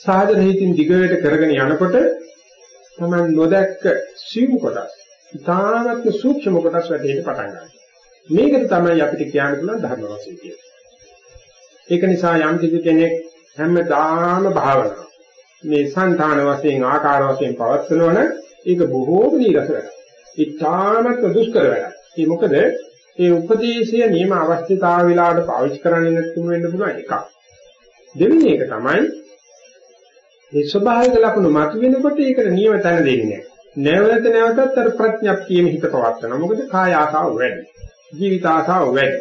සාධන හිතින් දිගට කරගෙන යනකොට තමන් නොදැක්ක සිව් කොටස්, ඉතාමත් සූක්ෂම කොටස් වැඩිහිට පටන් ගන්නවා. මේකට තමයි අපිට කියන්න පුළුවන් ධර්ම වශයෙන් කියන්නේ. ඒක නිසා යම් කිසි කෙනෙක් හැමදාම භාවනාව මේ సంతාන වශයෙන් ආකාර වශයෙන් පවත්වනවන ඒක බොහෝම නීරස වැඩක්. ඉතාමත් දුෂ්කර වැඩක්. ඒ මොකද ඒ උපදේශය නියම අවශ්‍යතාව වෙලාවට පාවිච්චි කරන්නේ නැතුම වෙන්න පුළුවන් එකක්. දෙවෙනි එක තමයි මේ ස්වභාවික ලක්ෂණ මතුවෙනකොට ඒකට නියම තැන දෙන්නේ නැහැ. නැවත නැවතත් අර ප්‍රඥප්තියෙම හිත පවත්නවා. මොකද කාය ආසාව වැඩි. ජීවිත ආසාව වැඩි.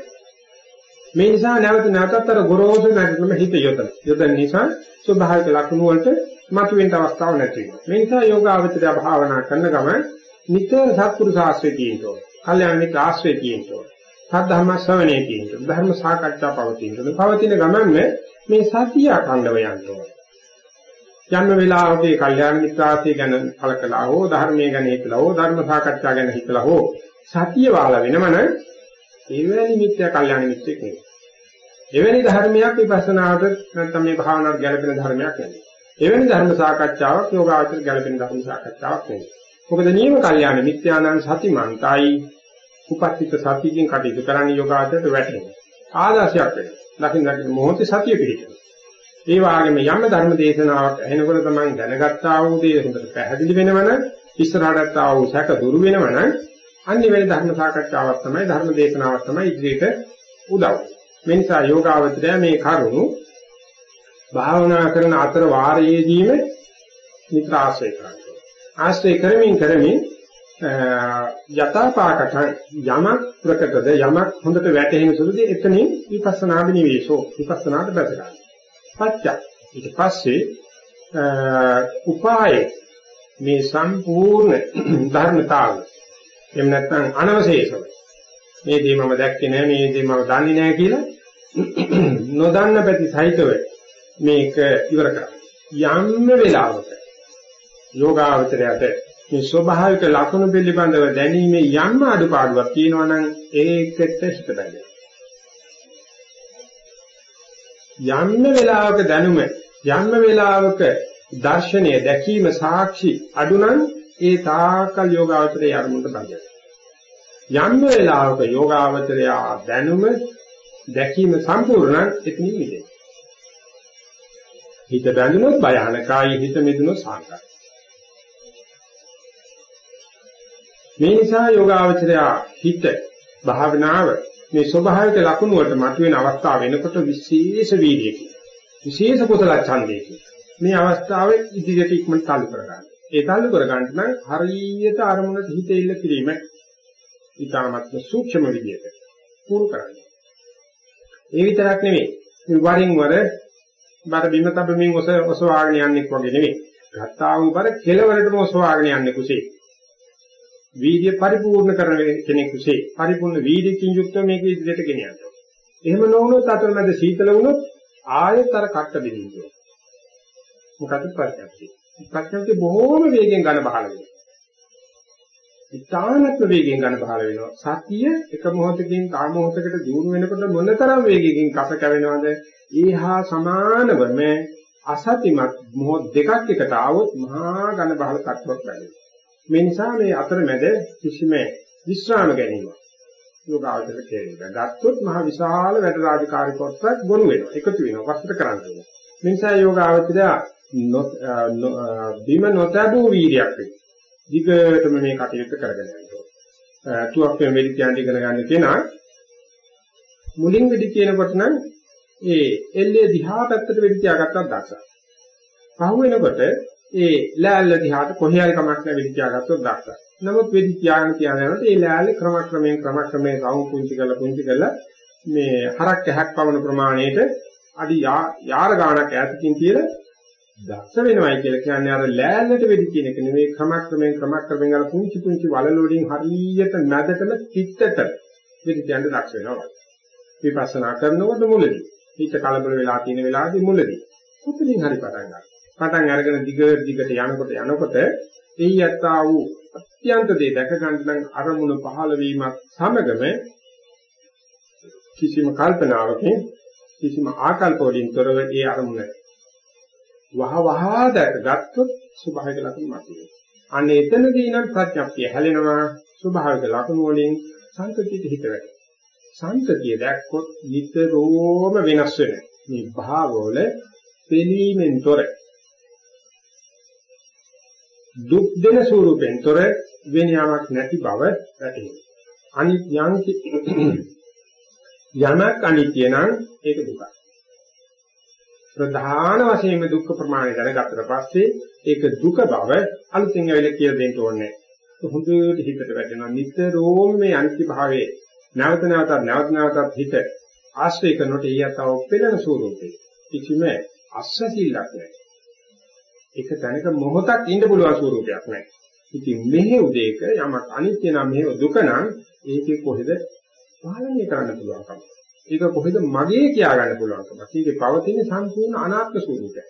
මේ නිසා නැවත නැවතත් අර ගොරෝසු නැතිවම හිත යොදන. යොදන නිසා ස්වභාවික ලක්ෂණ වලට මතුවෙන්න අවස්ථාවක් නැති වෙනවා. මේ නිසා යෝගාවචරය භාවනා කරන ගම නිතර සත්පුරුෂ ආශ්‍රය තියෙනවා. කල්යාණ මිත්‍ර ආශ්‍රය තියෙනවා. සද්ධර්ම ශ්‍රවණය තියෙනවා. ධර්ම සාකච්ඡා පවතිනවා. පවතින ගමන් මේ සතිය අඛණ්ඩව යනවා. යම් වෙලාවකදී කල්යාණ මිත්‍රාශ්‍රය ගැන කලකලා හෝ ධර්මයේ ගැන හිතලා හෝ ධර්ම සාකච්ඡා ගැන හිතලා හෝ සතිය වාලා වෙනමන එවැනි මිත්‍යා කල්යාණ මිත්‍රෙක් නෙවෙයි. එවැනි ධර්මයක් විපස්සනාවට නැත්නම් මේ භාවනාවට ගැලපෙන ධර්මයක් නෙවෙයි. එවැනි ධර්ම සාකච්ඡාවක් යෝගාචර ගැලපෙන ධර්ම සාකච්ඡාවක් නෙවෙයි. මොකද නියම කල්යාණ මිත්‍යානං සතිමන්තයි උපස්ථිත සතියකින් කටයුතු කරන්නේ යෝගාචරයට වැටෙනවා. ආදර්ශයක් වෙනවා. ලකින් ලකින් මොහොතේ සතිය පිළිතුරු. ඒ වගේම යම් ධර්ම දේශනාවක් ඇහෙනකොට තමයි දැනගත්තා වූ දේ හොඳට පැහැදිලි වෙනවන ඉස්සරහට ආ වූ සැක දුරු වෙනවන අනිත් ධර්ම සාකච්ඡාවක් තමයි ධර්ම දේශනාවක් තමයි ඉදිරියට උදව්. මේ නිසා යෝගාවචරය මේ කරුණු භාවනා කරන අතර වාරයේදීම නිතර ආශ්‍රය කරනවා. ආශ්‍රය කරමින් කරමින් යථාපාකට යමක් ප්‍රකටද යමක් හොඳට වැටහෙන සුළුදී එතනින් විපස්සනා විනිවේෂෝ විපස්සනාට බැස ගන්නවා. පච්ච ඊට පස්සේ උපාය මේ සම්පූර්ණ ධර්මතාව එහෙම නැත්නම් අනවශේෂව. මේ දේ මම දැක්කේ නෑ මේ දේ මම දන්නේ නෑ කියලා (clears throat) නොදන්න පැති සහිතව මේක ඉවර කරා යම් වෙලාවක යෝගාවචරයට මේ ස්වභාවික ලක්ෂණ පිළිබඳව දැනීමේ යම් අඩුපාඩුවක් තියෙනවා නම් ඒකට හිත බැඳෙනවා. යන්න වෙලාවක දැනුම යන්න වෙලාවක දර්ශනය දැකීම සාක්ෂි අඩුනම් ඒ තාකල් යෝගාවචරය යර්මුන්ට බඳිනවා. යන්න වෙලාවක යෝගාවචරය දැනුම දැකීම සම්පූර්ණ එතනින් මිදෙනවා. හිත බැඳුනොත් භයානකයි හිත මිදුනොත් සාන්තයි. මේ නිසා යෝගාවචරය හිත භාවනාව මේ ස්වභාවික ලක්ෂණ වලට මතුවෙන අවස්ථාව වෙනකොට විශේෂ වීර්යයකින් විශේෂ කුසල ඡන්දයකින් මේ අවස්ථාවේ ඉදිරියට ඉක්මනට تعلق කරගන්න. ඒ تعلق කරගන්න නම් හරියට අරමුණට හිත එල්ල කිරීම ඊටාත්ම සූක්ෂම විදියට පුරු කරන්න. ඒ විතරක් නෙවෙයි. වරින් වර බර බිම තබමින් ඔස ඔසවාගෙන යන්නේ වගේ නෙවෙයි. ගත්තා වූ බර කෙලවරටම ඔසවාගෙන යන්නේ කුසේ. වීර්ය පරිපූර්ණ කරන කෙනෙකුසේ පරිපූර්ණ වීර්යකින් යුක්තව මේක ඉදිරියට ගෙන යනවා. එහෙම නොවුනොත් අතරමැද සීතල වුණොත් ආයෙත් අර කට්ට බෙදිනවා. මොකද ප්‍රඥප්තිය. ප්‍රඥප්තිය බොහෝම වේගෙන් ගන්න බහල වෙනවා. ඉතාමත් වේගෙන් ගන්න බහල වෙනවා. සතිය එක මොහොතකින් තා මොහොතකට දියුණු වෙනකොට මොනතරම් වේගකින් කස කැවෙනවද? ඊහා සමානවම අසතිමත් මොහොත් දෙකක් එකට ආවොත් මහා ඝන බහල තත්ත්වයක් ලැබෙනවා. මේ නිසා මේ අතරමැද කිසිම විශ්‍රාම ගැනීම යෝගාවචර කෙරෙන්න. ගත්තොත් මහ විශාල වැඩ රාජකාරී කොටසක් ගොනු වෙනවා. එකතු වෙනවා. වස්තර කරන්න වෙනවා. මේ නිසා යෝගාවචරය බිම නොතබූ වීර්යයක් වෙයි. දිගටම මේ කටයුත්ත කරගෙන යනවා. තුවක් මේ වෙලි කියන්නේ ඉගෙන ගන්න කෙනා මුලින් වෙඩි කියනකොට නම් ඒ එල්ලේ දිහා පැත්තට වෙඩි තියාගත්තත් දක්ෂයි. පහු වෙනකොට ඒ ලෑල්ල දිහාට කොහේ හරි කමක් නැහැ වෙඩි තියාගත්තොත් දක්ෂයි. නමුත් වෙඩි තියාගෙන තියාගෙන යනකොට ඒ ලෑල්ල ක්‍රමක්‍රමයෙන් ක්‍රමක්‍රමයෙන් රවුම් පුංචි කරලා පුංචි කරලා මේ හරක් ඇහක් පවන ප්‍රමාණයට අඩි යාර ගාණක් ඈතකින් තියලා දක්ෂ වෙනවයි කියලා කියන්නේ අර ලෑල්ලට වෙදි කියන එක නෙවෙයි ක්‍රමක්‍රමයෙන් ක්‍රමක්‍රමයෙන් අර පුංචි පුංචි වලල වලින් හරියට නැදටම පිටතට වෙදි කියන්න දක්ෂ වෙනවා. විපස්සනා කරනකොට මුලදී හිත කලබල වෙලා තියෙන වෙලාවදී මුලදී කොතනින් හරි පටන් ගන්නවා. පටන් අරගෙන දිගට දිගට යනකොට යනකොට එයි යත්තා වූ අත්‍යන්ත දේ දැක ගන්න නම් අරමුණ පහළ වීමත් සමගම කිසිම කල්පනාවකින් කිසිම ආකල්ප වලින් තොරව ඒ අරමුණ වහ වහ දැකගත්තොත් ස්වභාවික ලක්ෂණ මතුවේ. අන්න එතනදී නම් ප්‍රඥප්තිය හැලෙනවා ස්වභාවික ලක්ෂණ වලින් සංකතියට හිත වැඩි. සංකතිය දැක්කොත් නිතරම වෙනස් වෙන මේ භාවවල පිළීමෙන් තොර දුක් දෙන ස්වරූපෙන් තොර වෙන යමක් නැති බව වැටහෙනවා. අනිත් (clears throat) යමක් අනිත්‍ය නම් ඒක දුකයි. ප්‍රධාන වශයෙන්ම දුක්ඛ ප්‍රමාණය දැනගත්තට පස්සේ ඒක දුක බව අලුතින් ඇවිල්ලා කියලා දෙන්න ඕනේ. හොඳට හිතට වැටෙනවා නිතරම මේ අනිත්‍ය භාවයේ නැවත නැවතත් නැවත නැවතත් හිත ආශ්‍රය කරනකොට ඊයතව පෙළෙන ස්වරූපේ කිසිම අස්සසිල්ලක් නැහැ. ඒක තැනක මොහොතක් ඉන්න පුළුවන් ස්වරූපයක් නැහැ. ඉතින් මෙහෙ උදේක යමක් අනිත්‍ය නම් මෙහෙ දුක නම් ඒකේ කොහෙද පාලනය කරන්න පුළුවන්කම. ඒක කොහෙද මගේ කියා ගන්න පුළුවන්කම. ඒකේ පවතින සම්පූර්ණ අනාත්ම ස්වરૂපය.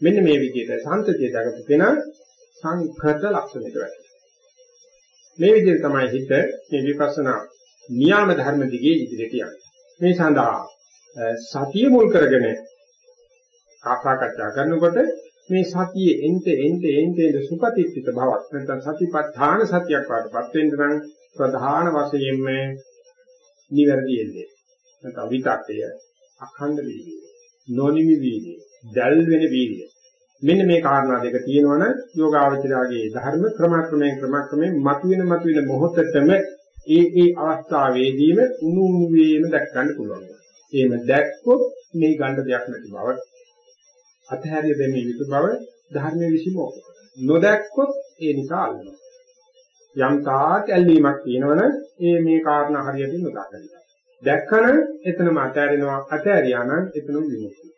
මෙන්න මේ විදිහට සංතතිය දකපු කෙනා සංඛත ලක්ෂණයට වැටෙනවා. මේ විදිහට තමයි හිත මේ විපස්සනා නියාම ධර්ම දිගේ ඉදිරියට යන්නේ. මේ සඳහා සතිය මුල් කරගෙන සාකච්ඡා කරනකොට මේ සතියේ එnte ente ente සුපතිත්‍ිත බවක් නැත්නම් සතිපට්ඨාන සතියක් වඩපත් වෙන්න නම් ප්‍රධාන වශයෙන්ම නිවැරදි එන්නේ. නැත්නම් විතක්කය අඛණ්ඩ වීර්යය. නොනිමි වීර්යය. දැල් වෙන වීර්යය. මෙන්න මේ කාරණා දෙක තියෙනවනම් යෝගාවචරයාගේ ධර්ම ක්‍රමක්‍රමයෙන් ක්‍රමක්‍රමයෙන් මතුවෙන මතුවෙන මොහොතටම ඒ ඒ අවස්ථාවේදීම උණු උණු වේම දැක් ගන්න පුළුවන්. එහෙම දැක්කොත් මේ ගන්න දෙයක් නැති බව අතහැරිය දෙමේ යුතු බව ධර්මයේ විසීම නොදැක්කොත් ඒ නිසා අල්ලනවා. යම් තාක් ඇල්ලීමක් තියෙනවනම් ඒ මේ කාරණා හරියට නොදකිනවා. දැක්කම එතනම අතහැරෙනවා අතහැරියා නම් එතනම විමුක්තිය.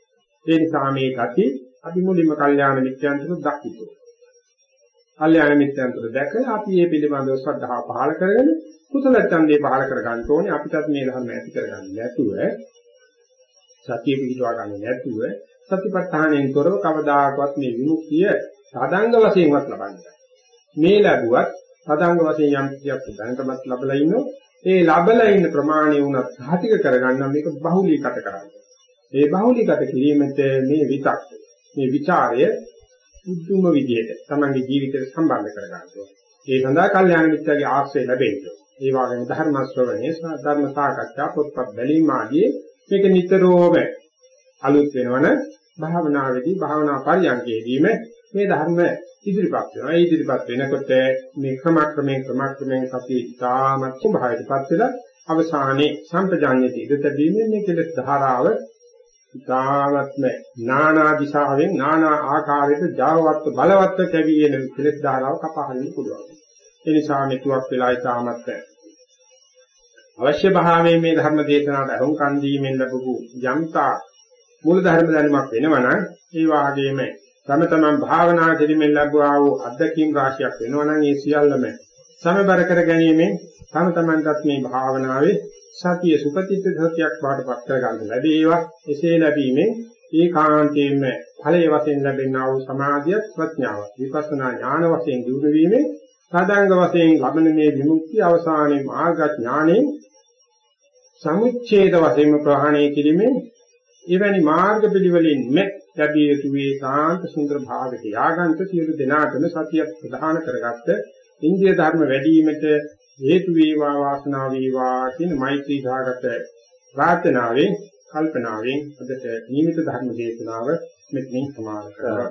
ඒ නිසා මේ gati අපි මුලින්ම කල්යාණ මිත්‍යන්තර දක්විතු. කල්යාණ මිත්‍යන්තර දැක අපි මේ පිළිබඳව ශ්‍රද්ධාව පහළ කරගෙන කුසල ඡන්දේ පහළ කර ගන්න ඕනේ අපිටත් මේ ධර්ම ඇති කර ගන්න නැතුව සතිය පිටවා ගන්න නැතුව සතිපට්ඨානයෙන් තොරව කවදාකවත් මේ විමුක්තිය සාධංග වශයෙන්වත් ලබන්නේ මේ ලැබුවත් සාධංග වශයෙන් යම් කියක් දැනටමත් ලැබලා ඉන්නෝ ඒ ලැබලා ඉන්න ප්‍රමාණය වුණත් සාතික කරගන්න මේක බහුලීගත කරන්න. මේ බහුලීගත කිරීමට මේ විතක් මේ ਵਿਚාරය උතුම් විදියට තමන්ගේ ජීවිතයට සම්බන්ධ කරගන්න ඒ සඳහා කල්යාණ මිත්‍යාගේ ආශ්‍රය ලැබෙන්න. ඒ වගේම ධර්ම ශ්‍රවණය, ධර්ම සාකච්ඡා, පොත්පත් බැලීම ආදී මේක නිතරම අලුත් වෙනවන භාවනාවේදී භාවනා පරියන්කේදීම මේ ධර්ම ඉදිරිපත් වෙනවා. ඒ ඉදිරිපත් වෙනකොට මේ ක්‍රමක්‍රමයෙන් ක්‍රමක්‍රමයෙන් අපි තාමත් ස්වභාවයටපත් වෙලා අවසානයේ සම්පජාඤ්ඤති ඉදතැබීමෙන් මේ කෙලෙස් ධාරාව ඉතාමත්ම නානා දිශාවෙන් නානා ආකාරයකට ජාවවත් බලවත් කැවි වෙන කෙලෙස් ධාරාව කපා හරින්න පුළුවන්. ඒ නිසා මෙතුවක් වෙලා ඉතාමත් අවශ්‍ය භාවයෙන් මේ ධර්ම දේශනාවට අරුම්කන් දීමෙන් ලැබපු යම්තා මූල ධර්ම දැනුමක් වෙනවනම් ඒ වාගේම තම තමන් භාවනා කිරීමෙන් ලැබුවා වූ අත්දැකීම් රාශියක් වෙනවනම් ඒ සියල්ලම සමබර කර ගැනීමෙන් තම තමන්ටත් මේ භාවනාවේ සතිය සුපතිත්ත සතියක් බාටපත් කර ගන්න ලැබේවා. එසේ ලැබීමෙන් ඒකාන්තයෙන්ම ඵලයේ වශයෙන් ලැබෙනා වූ සමාධිය ප්‍රඥාව විපස්සනා ඥාන වශයෙන් දියුණු වීමෙන් සාධාංග වශයෙන් ලබන මේ විමුක්තිය අවසානයේ මාර්ග ඥානෙන් සමුච්ඡේද වශයෙන් ප්‍රහාණය කිරීමෙන් එවැනි මාර්ග පිළිවෙලින් මෙත් ලැබිය යුතු වේ සාන්ත සුන්දර භාවයට යාගන්ත සියලු දෙනාටම සතිය ප්‍රධාන කරගත්ත ඉන්දිය ධර්ම වැඩි වීමට හේතු වේවා වාසනාව වේවා කියන මෛත්‍රී සාගත ප්‍රාර්ථනාවෙන් කල්පනාවෙන් අදට නියමිත ධර්ම දේශනාව මෙතනින් සමාප්ත කරනවා.